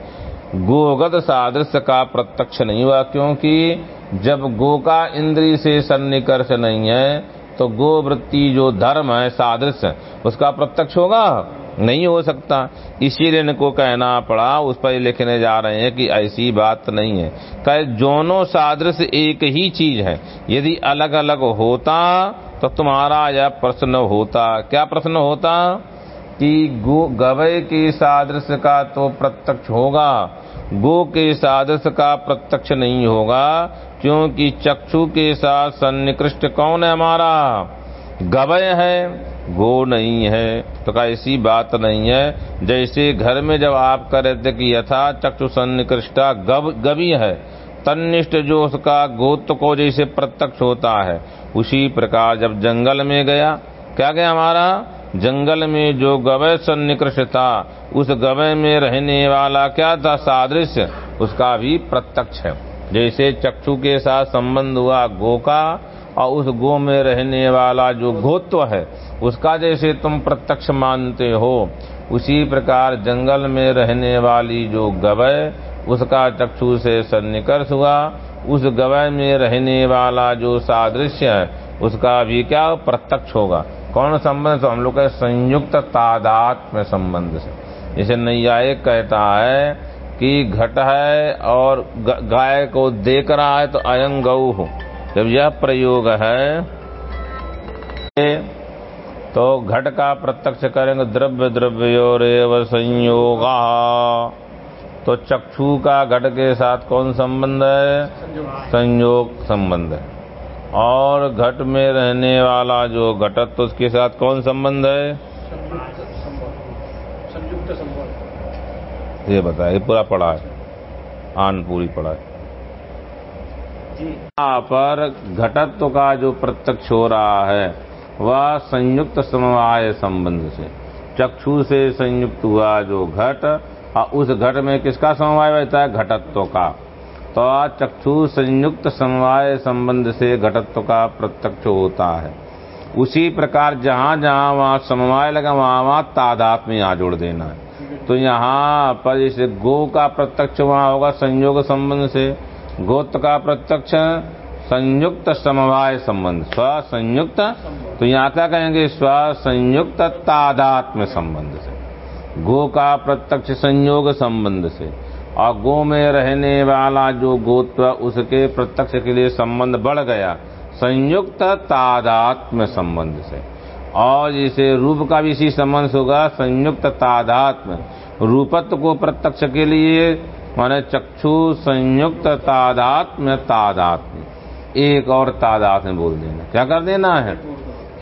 गोगत सादृश का प्रत्यक्ष नहीं हुआ, क्योंकि जब गो का इंद्री से सन्निकर्ष नहीं है तो गो वृत्ति जो धर्म है सादृश्य उसका प्रत्यक्ष होगा? नहीं हो सकता। इसीलिए इनको कहना पड़ा, उस पर लिखने जा रहे हैं कि ऐसी बात नहीं है। कहे दोनों सादृश्य एक ही चीज़ है। यदि अलग अलग होता तो तुम्हारा यह प्रश्न होता। क्या प्रश्न होता? कि गो गवय के सादृश्य का तो प्रत्यक्ष होगा, गो के सादृश्य का प्रत्यक्ष नहीं होगा। क्योंकि चक्षु के साथ सन्निकृष्ट कौन है हमारा? गवय है, गो नहीं है। तो का ऐसी बात नहीं है। जैसे घर में जब आप कह रहे थे कि यथा चक्षु सन्निकृष्टा गव, गवी है तनिष्ठ जो उसका गोत्र को जैसे प्रत्यक्ष होता है, उसी प्रकार जब जंगल में गया, क्या गया हमारा? जंगल में जो गवय सन्निकृष्ट था, उस गवय में रहने वाला क्या था? सादृश्य, उसका भी प्रत्यक्ष है। जैसे चक्षु के साथ संबंध हुआ गो का, और उस गो में रहने वाला जो गोत्व है, उसका जैसे तुम प्रत्यक्ष मानते हो, उसी प्रकार जंगल में रहने वाली जो गवय उसका चक्षु से सन्निकर्ष हुआ। उस गवय में रहने वाला जो सादृश्य है, उसका भी क्या प्रत्यक्ष होगा? कौन संबंध? हम लोग का संयुक्त में संबंध से। जैसे नैयायिक कहता है कि घट है और गाय को देख रहा है तो अयं गौ हो। जब यह प्रयोग है तो घट का प्रत्यक्ष करेंगे, द्रव्य द्रव्य संयोग। तो चक्षु का घट के साथ कौन संबंध है? संयोग संबंध है। और घट में रहने वाला जो घटत तो उसके साथ कौन संबंध है? ये बताया ये पूरा पड़ा है। आन पूरी पड़ा है। यहाँ पर घटत्व का जो प्रत्यक्ष हो रहा है वह संयुक्त समवाय संबंध से चक्षु से संयुक्त हुआ जो घट और उस घट में किसका समवाय रहता है? घटत्व का। तो चक्षु संयुक्त समवाय संबंध से घटत्व का प्रत्यक्ष होता है। उसी प्रकार जहाँ जहाँ वहाँ समवाय लगा वहाँ वहाँ तादात्म्य यहाँ जोड़ देना है। तो यहाँ पर जैसे गो का प्रत्यक्ष वहाँ होगा संयोग संबंध से। गोत्र का प्रत्यक्ष, संयुक्त समवाय संबंध स्व संयुक्त तो यहाँ क्या कहेंगे? स्व संयुक्त तादात्म्य संबंध से। गो का प्रत्यक्ष संयोग संबंध से। और गो में रहने वाला जो गोत्व, उसके प्रत्यक्ष के लिए संबंध बढ़ गया। संयुक्त तादात्म्य संबंध से। और जैसे रूप का भी इसी संबंध होगा, संयुक्त तादात्म्य। रूपत्व को प्रत्यक्ष के लिए, माने चक्षु संयुक्त तादात्म्य तादात्म्य। एक और तादात्म्य बोल देना। क्या कर देना है?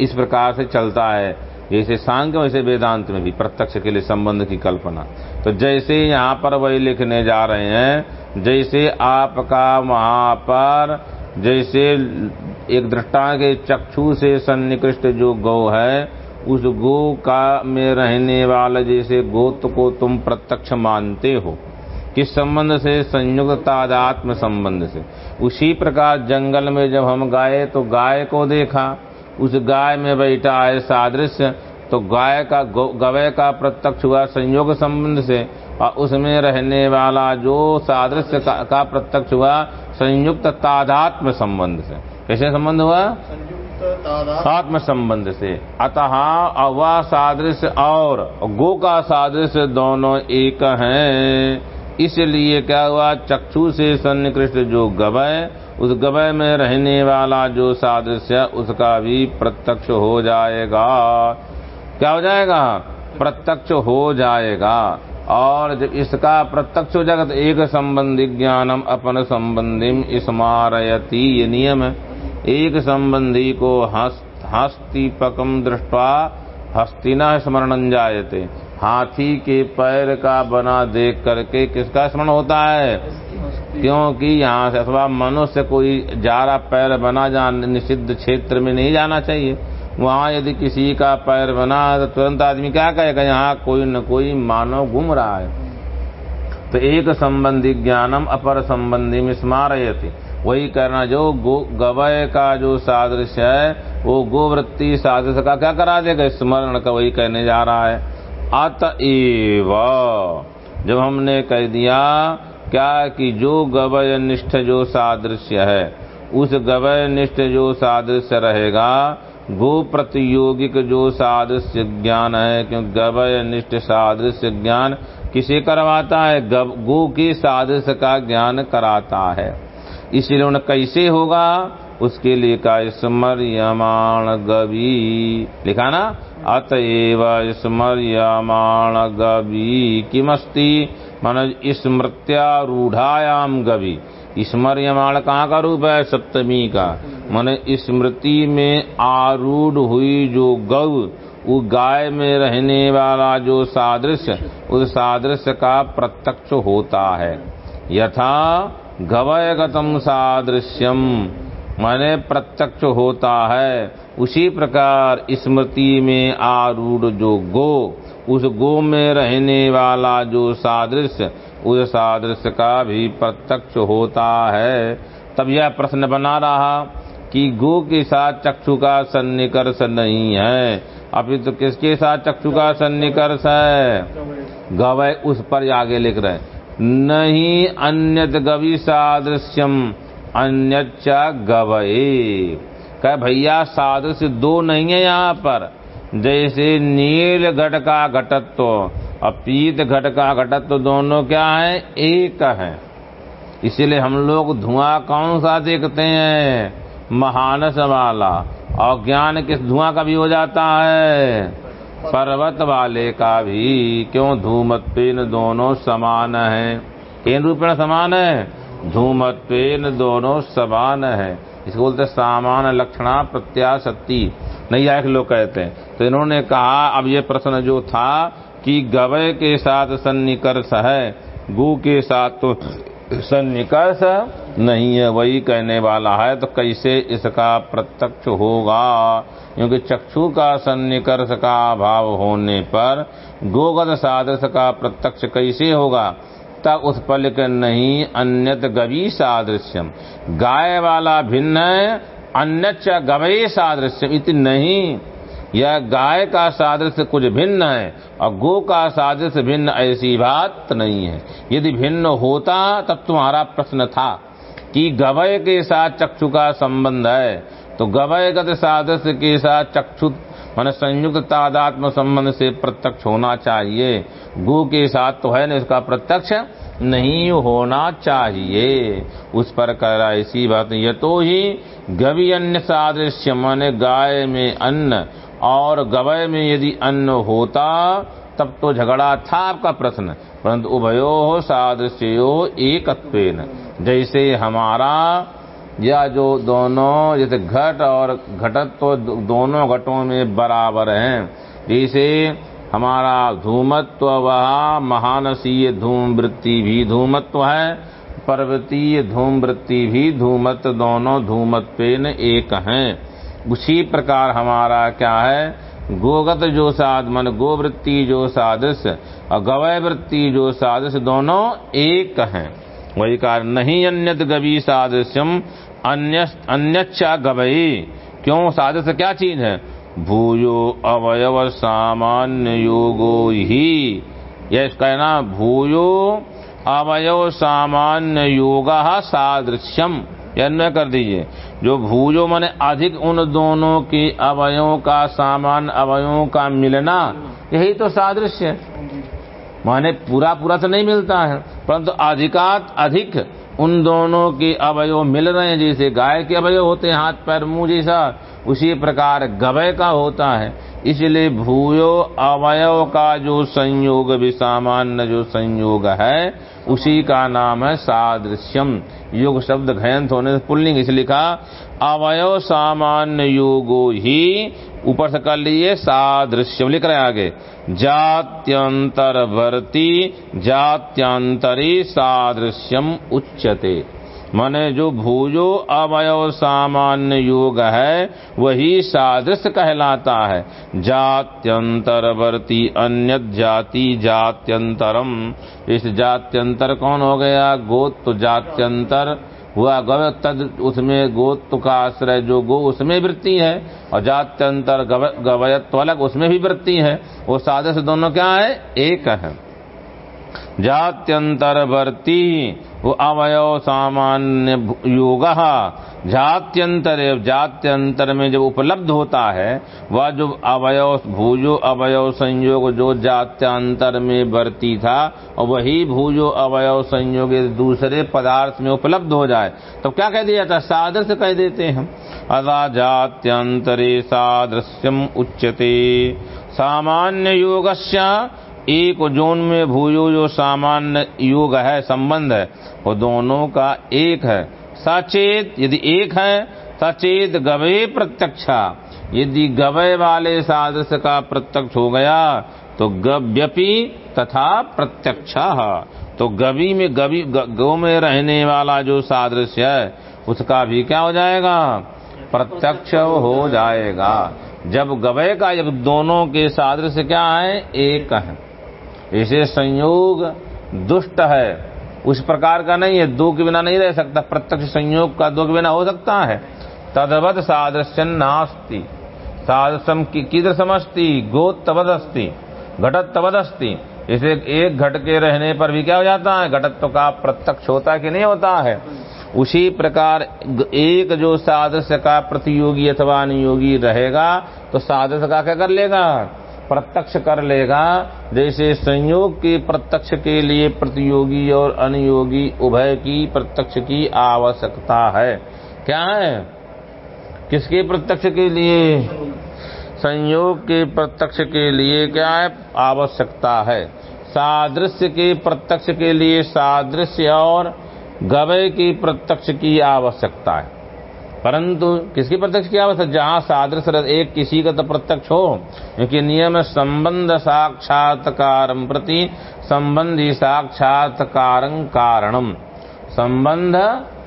इस प्रकार से चलता है। जैसे सांख्य, वैसे वेदांत में भी प्रत्यक्ष के लिए संबंध की कल्पना। तो जैसे यहाँ पर वही लिखने जा रहे हैं, जैसे आपका वहाँ पर, जैसे एक दृष्टा के चक्षु से सन्निकृष्ट जो गौ है उस गो का में रहने वाला जैसे गोत को तुम प्रत्यक्ष मानते हो। किस संबंध से? संयुक्त तादात्म संबंध से। उसी प्रकार जंगल में जब हम गाये तो गाय को देखा। उस गाय में बैठा है सादृश्य तो गाय का गवय का प्रत्यक्ष हुआ संयोग संबंध से और उसमें रहने वाला जो सादृश्य का, का प्रत्यक्ष हुआ संयुक्त तादात्म संबंध से। कैसे संबंध हुआ? आत्म संबंध से। अतः अवा सादृश्य और गो का सादृश्य दोनों एक हैं। इसलिए क्या हुआ? चक्षु से सन्निकृष्ट जो गवय उस गवय में रहने वाला जो सादृश्य उसका भी प्रत्यक्ष हो जाएगा। क्या हो जाएगा? प्रत्यक्ष हो जाएगा। और जब इसका प्रत्यक्ष हो जाएगा तो एक संबंधी ज्ञानम अपन संबंधी स्मारयती ये नियम है। एक संबंधी को हस्तिपकम दृष्टवा हस्तिना स्मरण जायते। हाथी के पैर का बना देख करके किसका स्मरण होता है? क्योंकि यहाँ से अथवा मनुष्य कोई जारा पैर बना जा, निषिद्ध क्षेत्र में नहीं जाना चाहिए। वहाँ यदि किसी का पैर बना तो तुरंत आदमी क्या कहेगा, यहाँ कोई न कोई मानव घूम रहा है। तो एक संबंधी ज्ञानम, अपर संबंधी में स्मारयती। वही करना जो गवय का जो सादृश्य है, वो गोवृत्ति सादृश्य का क्या करा देगा? स्मरण का वही कहने जा रहा है। अतएव जब हमने कह दिया, क्या कि जो गवय निष्ठ जो सादृश्य है, उस गवय निष्ठ जो सादृश्य रहेगा गो प्रतियोगिक जो सादृश्य ज्ञान है, क्योंकि गवय निष्ठ सादृश्य ज्ञान किसे करवाता है? गो के सादृश्य का ज्ञान कराता है। इसलिए उन्हें कैसे होगा? उसके लिए का स्मर्यमाण गवी। लिखा ना? अतएव स्मर्यमाण गवी किमस्ति? मन स्मृत्यारूढ़ायाम गवी। स्मर्यमाण कहाँ का रूप है सप्तमी का। मन स्मृति में आरूढ़ हुई जो गौ वो गाय में रहने वाला जो सादृश्य, उस सादृश्य का प्रत्यक्ष होता है। यथा गवय गतम सादृश्यम, माने प्रत्यक्ष होता है। उसी प्रकार स्मृति में आरूढ़ जो गो, उस गो में रहने वाला जो सादृश्य उस सादृश्य का भी प्रत्यक्ष होता है। तब यह प्रश्न बना रहा कि गो के साथ चक्षु का सन्निकर्ष नहीं है। अभी तो किसके साथ चक्षु का सन्निकर्ष है? गवय उस पर आगे लिख रहे नहीं अन्यत गवि सादृश्यम अन्यच गवये कह, भैया, सादृश्य दो नहीं है यहाँ पर। जैसे नील घट का घटत्व और पीत घट का घटत तो दोनों क्या है? एक है। इसीलिए हम लोग धुआँ कौन सा देखते हैं? महानस वाला और ज्ञान किस धुआँ का भी हो जाता है? पर्वत वाले का भी। क्यों धूमत पेन दोनों समान है? केन रूपेण समान है? धूमत पेन दोनों समान है। इसको बोलते सामान लक्षणा प्रत्याशक्ति। नहीं आए लोग कहते हैं। तो इन्होंने कहा, अब ये प्रश्न जो था कि गवय के साथ सन्निकर्ष है, गु के साथ तो सन्निकर्ष नहीं है, वही कहने वाला है तो कैसे इसका प्रत्यक्ष होगा? क्योंकि चक्षु का सन्निकर्ष का अभाव होने पर गोगत सादृश का प्रत्यक्ष कैसे होगा? तब उस पल के नहीं, अन्यत गवी सादृश्यम। गाय वाला भिन्न है अन्य गवय सादृश्यम इतनी नहीं। यह गाय का सादृश्य कुछ भिन्न है और गो का सादृश्य भिन्न ऐसी बात नहीं है। यदि भिन्न होता तब तुम्हारा प्रश्न था कि गवय के साथ चक्षु का संबंध है। तो गवयगत सादृश्य के साथ चक्षु मन संयुक्त तादात्म संबंध से प्रत्यक्ष होना चाहिए। गो के साथ तो है ना इसका प्रत्यक्ष? नहीं होना चाहिए। उस पर कर रहा इसी बात ये तो ही गवि अन्य सादृश्य मन गाय में अन्न और गवय में यदि अन्न होता, तब तो झगड़ा था आपका प्रश्न। परंतु उभयो सादृश्यो एक जैसे हमारा या जो दोनों, जैसे घट और घटत तो दोनों घटों में बराबर हैं। जैसे हमारा धूमत्व, वह महानसीय धूम वृत्ति भी धूमत्व है, पर्वतीय धूम वृत्ति भी धूमत, दोनों धूमत पेन एक हैं। उसी प्रकार हमारा क्या है? गोगत जो साध मन, गोवृत्ति जो सादृश और गवय वृत्ति जो सादृश दोनों एक हैं। वही कारण नहीं अन्यत गवी सादृश्यम अन्य अन्यच्छा गवई। क्यों? सादृश्य क्या चीज़ है? भूयो अवयव सामान्य योगो ही। यह कहना भूयो अवयव सामान्य योग सादृश्यम। अन्वय कर दीजिए। जो भूजो माने अधिक उन दोनों के अवयों का सामान अवयों का मिलना, यही तो सादृश्य है। माने पूरा पूरा तो नहीं मिलता है, परंतु अधिकात, अधिक उन दोनों के अवयव मिल रहे हैं, जैसे गाय के अवयव होते हैं, हाथ, पैर, मुँह जैसा उसी प्रकार गवय का होता है। इसलिए भूयो अवयव का जो संयोग, भी सामान्य जो संयोग है, उसी का नाम है सादृश्यम। योग शब्द घयंत होने से पुल्लिंग इसे लिखा, अवयव सामान्य योगो ही ऊपर से कर लिए सादृश्यम। लिख रहे आगे जात्यंतर भरती जात्यंतरी सादृश्यम उच्चते माने जो भूजो अवयव सामान्य योग है, वही सादृश्य कहलाता है। जात्यंतरवर्ती अन्य जाति जात्यंतरम। इस जात्यंतर कौन हो गया? गोत तो जात्यंतर। हुआ गव तद उसमें गोत्व का आश्रय, जो गो उसमें वृत्ति है, और जात्यंतर गवयत्व अलग उसमें भी वृत्ति है। वो सादृश्य दोनों क्या है? एक है। जात्यंतरवर्ती अवयव सामान्य योग जात्यंतर जात्यंतर में जब उपलब्ध होता है, वह जो अवयव, भूजो अवयव संयोग जो जात्यंतर में बरती था, और वही भूजो अवयव संयोग दूसरे पदार्थ में उपलब्ध हो जाए तो क्या कह दिया था सादृश्य कह देते हैं अदा जात्यंतरे सादृश्यम उच्चते सामान्य योगस्य एक जोन में भूयो जो सामान्य योग है, संबंध है, वो दोनों का एक है। सचेत, यदि एक है, सचेत गवे प्रत्यक्षा। यदि गवय वाले सादृश्य का प्रत्यक्ष हो गया तो गव्यपी तथा प्रत्यक्ष। तो गवी में, गवी, गौ में रहने वाला जो सादृश्य है, उसका भी क्या हो जाएगा? प्रत्यक्ष हो जाएगा। जब गवय का, जब दोनों के सादृश्य क्या है, एक है। इसे संयोग दुष्ट है। उस प्रकार का नहीं है, दो के बिना नहीं रह सकता। प्रत्यक्ष संयोग का दो के बिना हो सकता है। तदवत सादृश्य नास्ती। सादृश्यम किधर समझती गोतवद अस्ति घटत तवद अस्ति इसे एक घट के रहने पर भी क्या हो जाता है? घटत्व का प्रत्यक्ष होता कि नहीं होता है? उसी प्रकार एक जो सादृश्य का प्रतियोगी अथवा अनुयोगी रहेगा तो सादृश्य का क्या कर लेगा? प्रत्यक्ष कर लेगा। जैसे संयोग के प्रत्यक्ष के लिए प्रतियोगी और अनुयोगी उभय की प्रत्यक्ष की आवश्यकता है। क्या है? किसके प्रत्यक्ष के लिए? संयोग के प्रत्यक्ष के लिए क्या है? आवश्यकता है। सादृश्य के प्रत्यक्ष के लिए सादृश्य और गवय की प्रत्यक्ष की आवश्यकता है। परंतु किसकी प्रत्यक्ष की आवश्यक जहाँ सादृश एक किसी का तो प्रत्यक्ष हो। क्योंकि नियम संबंध साक्षात्कार प्रति संबंधी साक्षात्कार कारणम संबंध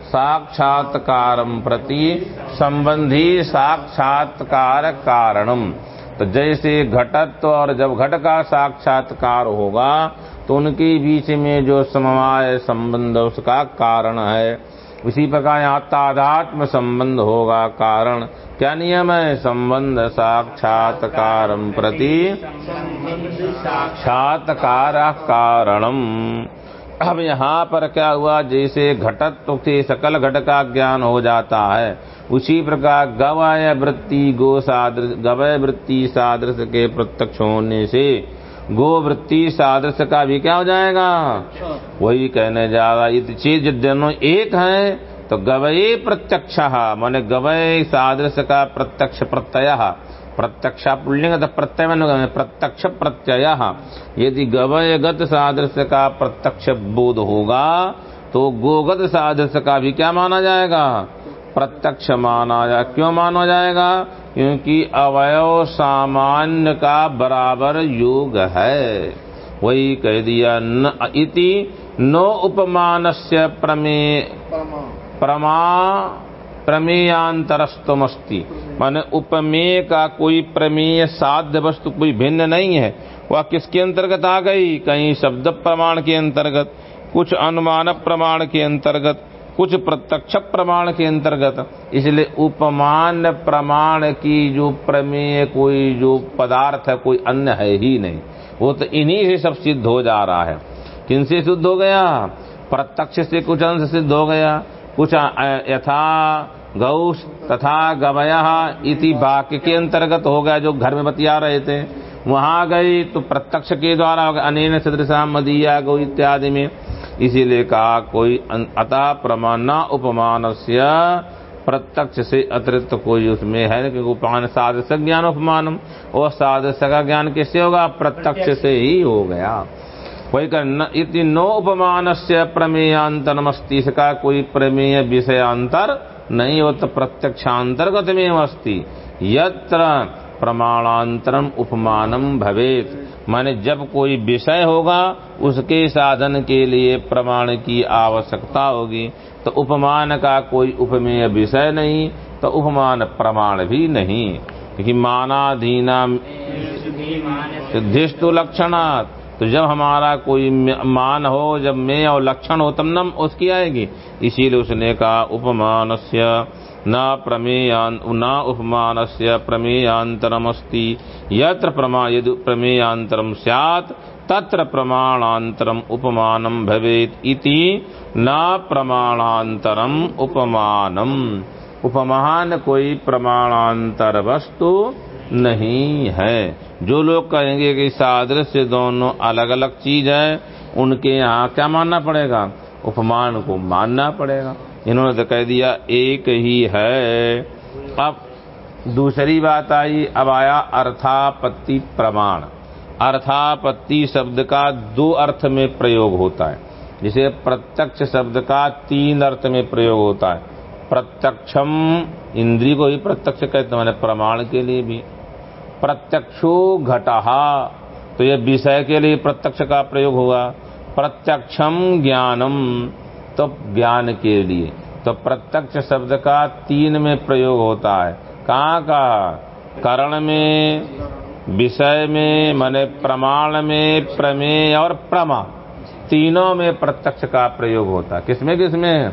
साक्षात्कार प्रति संबंधी साक्षात्कार कारणम तो जैसे घटत्व और जब घट का साक्षात्कार होगा तो उनके बीच में जो समवाय संबंध उसका कारण है। उसी प्रकार यहाँ तादात्म संबंध होगा कारण। क्या नियम है? संबंध साक्षात्कार प्रति साक्षात्कार कारणम। अब यहाँ पर क्या हुआ? जैसे घटत्व से सकल घट का ज्ञान हो जाता है, उसी प्रकार गवय वृत्ति, गो सादृश, गवय वृत्ति सादृश के प्रत्यक्ष होने से गो वृत्ति सादृश का भी क्या हो जाएगा? वही कहने जा रहा है चीज़ दोनों एक है तो गवये प्रत्यक्ष माने गवय सादृश्य का प्रत्यक्ष प्रत्यय। प्रत्यक्ष पुल्लिंग प्रत्यय प्रत्यक्ष प्रत्यय। यदि गवयगत सादृश्य का प्रत्यक्ष बोध होगा तो गोगत सादृश्य का भी क्या माना जाएगा? प्रत्यक्ष माना जाए क्यों माना जाएगा? क्योंकि अवयव सामान्य का बराबर योग है। वही कह दिया न इति नो उपमान से प्रमेय प्रमा प्रमेयांतरस्तमस्ति माने उपमेय का कोई प्रमेय साध्य वस्तु कोई भिन्न नहीं है। वह किसके अंतर्गत आ गई? कहीं शब्द प्रमाण के अंतर्गत कुछ अनुमान प्रमाण के अंतर्गत। कुछ प्रत्यक्ष प्रमाण के अंतर्गत। इसलिए उपमान प्रमाण की जो प्रमेय, कोई जो पदार्थ है, कोई अन्य है ही नहीं। वो तो इन्हीं से सब सिद्ध हो जा रहा है। किनसे सिद्ध हो गया? प्रत्यक्ष से कुछ अंश सिद्ध हो गया। कुछ यथा गौश तथा गवया इति वाक्य के अंतर्गत हो गया, जो घर में बतिया रहे थे। वहाँ गई तो प्रत्यक्ष के द्वारा अनेन सदृशा मदिया गौ इत्यादि में इसीलिए कहा कोई अतः प्रमाण उपमान प्रत्यक्ष से अतिरिक्त कोई उसमें है क्योंकि उपमान साधक ज्ञान उपमानम। और साधक का ज्ञान किससे होगा? प्रत्यक्ष से ही हो गया। वही इति नो उपमान से प्रमेयांतरमस्ती इसका कोई प्रमेय विषयांतर नहीं हो तो प्रत्यक्षांतर्गत में अस्ति। यत्र प्रमाणांतरम उपमानम भवेत माने जब कोई विषय होगा, उसके साधन के लिए प्रमाण की आवश्यकता होगी। तो उपमान का कोई उपमेय विषय नहीं तो उपमान प्रमाण भी नहीं। क्योंकि मानाधीना सिद्धिस्तु लक्षणात्। तो जब हमारा कोई मान हो, जब मैं और लक्षण हो, तब न उसकी आएगी। इसीलिए उसने कहा उपमान न प्रमेयान, न उपमान से प्रमेयांतरमस्ति यत्र प्रमा यदि प्रमेयांतरम स्यात्, तत्र प्रमाणांतरम उपमानम भवेत इति न प्रमाणांतरम उपमानम। उपमान कोई प्रमाणांतर वस्तु नहीं है। जो लोग कहेंगे कि सादृश्य दोनों अलग अलग चीज़ है, उनके यहाँ क्या मानना पड़ेगा? उपमान को मानना पड़ेगा। इन्होंने तो कह दिया, एक ही है। अब दूसरी बात आई, अब आया अर्थापत्ति प्रमाण। अर्थापत्ति शब्द का दो अर्थ में प्रयोग होता है। जिसे प्रत्यक्ष शब्द का तीन अर्थ में प्रयोग होता है। प्रत्यक्षम इंद्री को ही प्रत्यक्ष कहते हैं प्रमाण के लिए भी। प्रत्यक्षो घटहा तो ये विषय के लिए प्रत्यक्ष का प्रयोग हुआ। प्रत्यक्षम ज्ञानम तो ज्ञान के लिए। तो प्रत्यक्ष शब्द का तीन में प्रयोग होता है। कहाँ का? करण में, विषय में, माने प्रमाण में, प्रमेय और प्रमा। तीनों में प्रत्यक्ष का प्रयोग होता है। किसमें किसमें?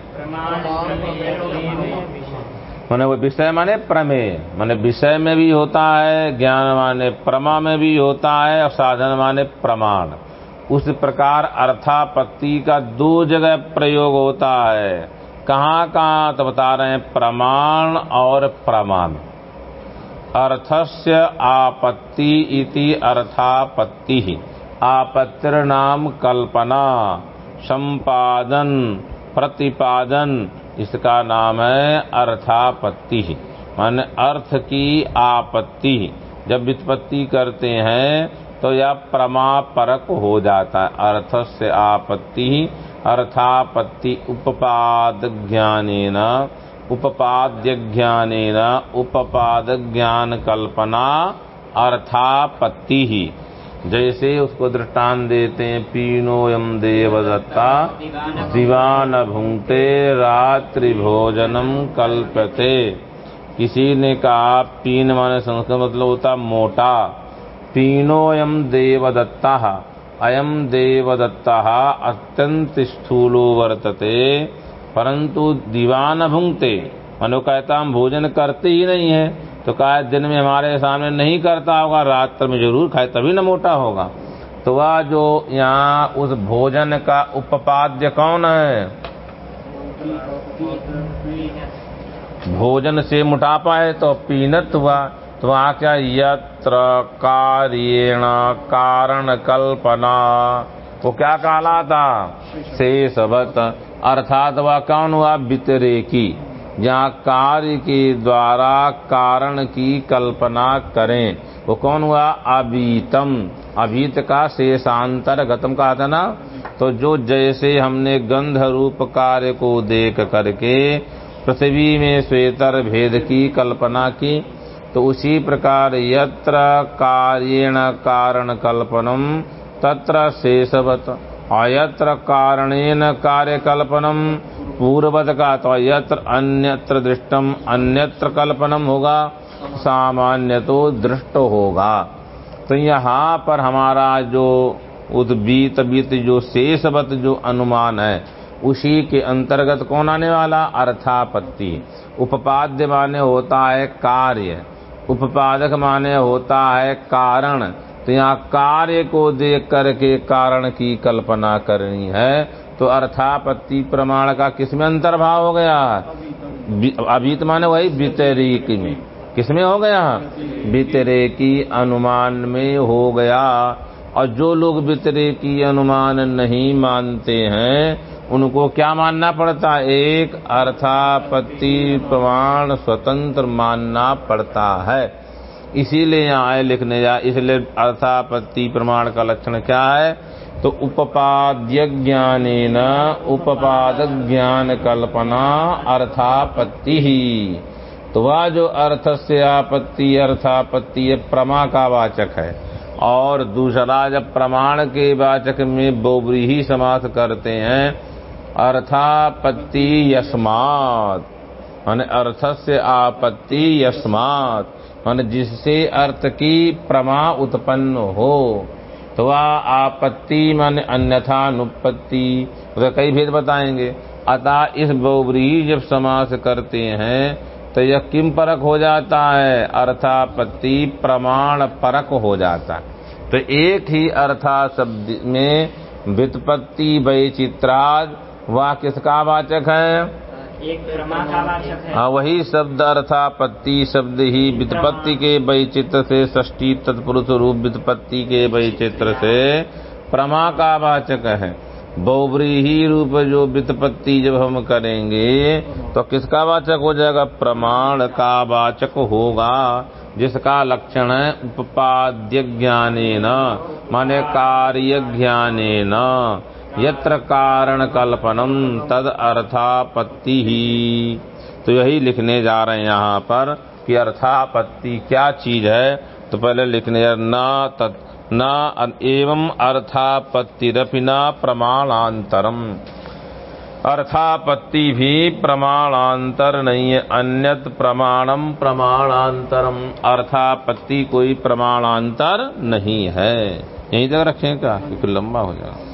माने वो विषय माने प्रमेय। माने विषय में भी होता है, ज्ञान माने प्रमा में भी होता है, और साधन माने प्रमाण। उस प्रकार अर्थापत्ति का दो जगह प्रयोग होता है। कहाँ कहाँ तो बता रहे हैं, प्रमाण और प्रमाण। अर्थस्य आपत्ति इति अर्थापत्ति। ही आपत्तिर नाम कल्पना, संपादन, प्रतिपादन, इसका नाम है अर्थापत्ति। मान अर्थ की आपत्ति। जब व्युत्पत्ति करते हैं तो यह प्रमापरक हो जाता है। अर्थ से आपत्ति ही अर्थापत्ति उपपाद ज्ञान उपपाद्य ज्ञान उपपाद ज्ञान कल्पना अर्थापत्ति ही जैसे उसको दृष्टान देते हैं पीनो यम देवदत्ता दीवान भूंगते रात्रि भोजनम कल्पते किसी ने कहा, पीन माने संस्कृत मतलब होता मोटा। यम देवदत्ता। अयम देवदत्ता अत्यंत स्थूलो वर्तते परंतु दीवान भुंगते मनो कहता, हम भोजन करते ही नहीं है। तो कहा, दिन में हमारे सामने नहीं करता होगा रात्र में ज़रूर खाए, तभी न मोटा होगा। तो वह जो यहाँ उस भोजन का उपपाद्य कौन है? भोजन से मोटापा है तो पीनत हुआ तो वहाँ क्या यत्र कार्यण कारण कल्पना वो क्या कहला था शेषवत। अर्थात वह कौन हुआ? की जहाँ कार्य के द्वारा कारण की कल्पना करें, वो कौन हुआ? अभीतम। अभीत का शेषांतर गतम कहा था ना? तो जो जैसे हमने गंध रूप कार्य को देख करके पृथ्वी में श्वेतर भेद की कल्पना की तो उसी प्रकार यत्र कार्यण कारण कल्पनम तत्र शेषवत। अयत्र कारणेन कार्य कल्पनम पूर्वत का तो यत्र अन्यत्र दृष्टम, अन्यत्र कल्पनम होगा, सामान्य तो दृष्ट होगा। तो यहाँ पर हमारा जो उद्बीत बीत, जो शेषवत, जो अनुमान है, उसी के अंतर्गत कौन आने वाला? अर्थापत्ति। उपपाद्य माने होता है कार्य। उपपादक माने होता है कारण। तो यहाँ कार्य को देख करके कारण की कल्पना करनी है। तो अर्थापत्ति प्रमाण का किसमें अंतर्भाव हो गया? अभी तो माने वही वितरीक में। किसमें हो गया? वितरेकी अनुमान में हो गया। और जो लोग वितरेकी अनुमान नहीं मानते हैं उनको क्या मानना पड़ता? एक अर्थापत्ति प्रमाण स्वतंत्र मानना पड़ता है। इसीलिए यहाँ आए लिखने जा, इसलिए अर्थापत्ति प्रमाण का लक्षण क्या है? तो उपपाद्य ज्ञान उपपाद ज्ञान कल्पना अर्थापत्ति ही। तो वह जो अर्थ से आपत्ति, अर्थापत्ति प्रमा का वाचक है। और दूसरा जब प्रमाण के वाचक में बोबरी ही समास करते हैं अर्थापत्ति यस्मात। मान से आपत्ति यस्मात। मान जिससे अर्थ की प्रमा उत्पन्न हो तो वह आपत्ति मान अन्यथा अनुपत्ति। कई भेद बताएँगे। अतः इस बोबरी जब समास करते हैं तो यह किम परक हो जाता है? अर्थापत्ति प्रमाण परक हो जाता। है तो एक ही अर्था शब्द में व्युत्पत्ति वैचित्राज वह किसका वाचक है? एक का वाचक है। वही शब्द अर्थापत्ति शब्द ही व्युत्पत्ति के वैचित्र से षष्टी तत्पुरुष रूप व्युत्पत्ति के वैचित्र से प्रमा का वाचक है। बहुबरी ही रूप जो वित्पत्ति जब हम करेंगे तो किसका वाचक हो जाएगा? प्रमाण का वाचक होगा जिसका लक्षण है उपपाद्य ज्ञाने न माने कार्य ज्ञाने न यत्र कारण कल्पनम तद अर्थापत्ति ही तो यही लिखने जा रहे हैं यहाँ पर कि अर्थापत्ति क्या चीज़ है? तो पहले लिखने न तत्, न एवं अर्थापत्तिरपि न प्रमाणांतरम अर्थापत्ति भी प्रमाणांतर नहीं है, अन्यत प्रमाणम प्रमाणांतरम अर्थापत्ति कोई प्रमाणांतर नहीं है। यही तक रखें क्या? क्योंकि लंबा हो जाएगा।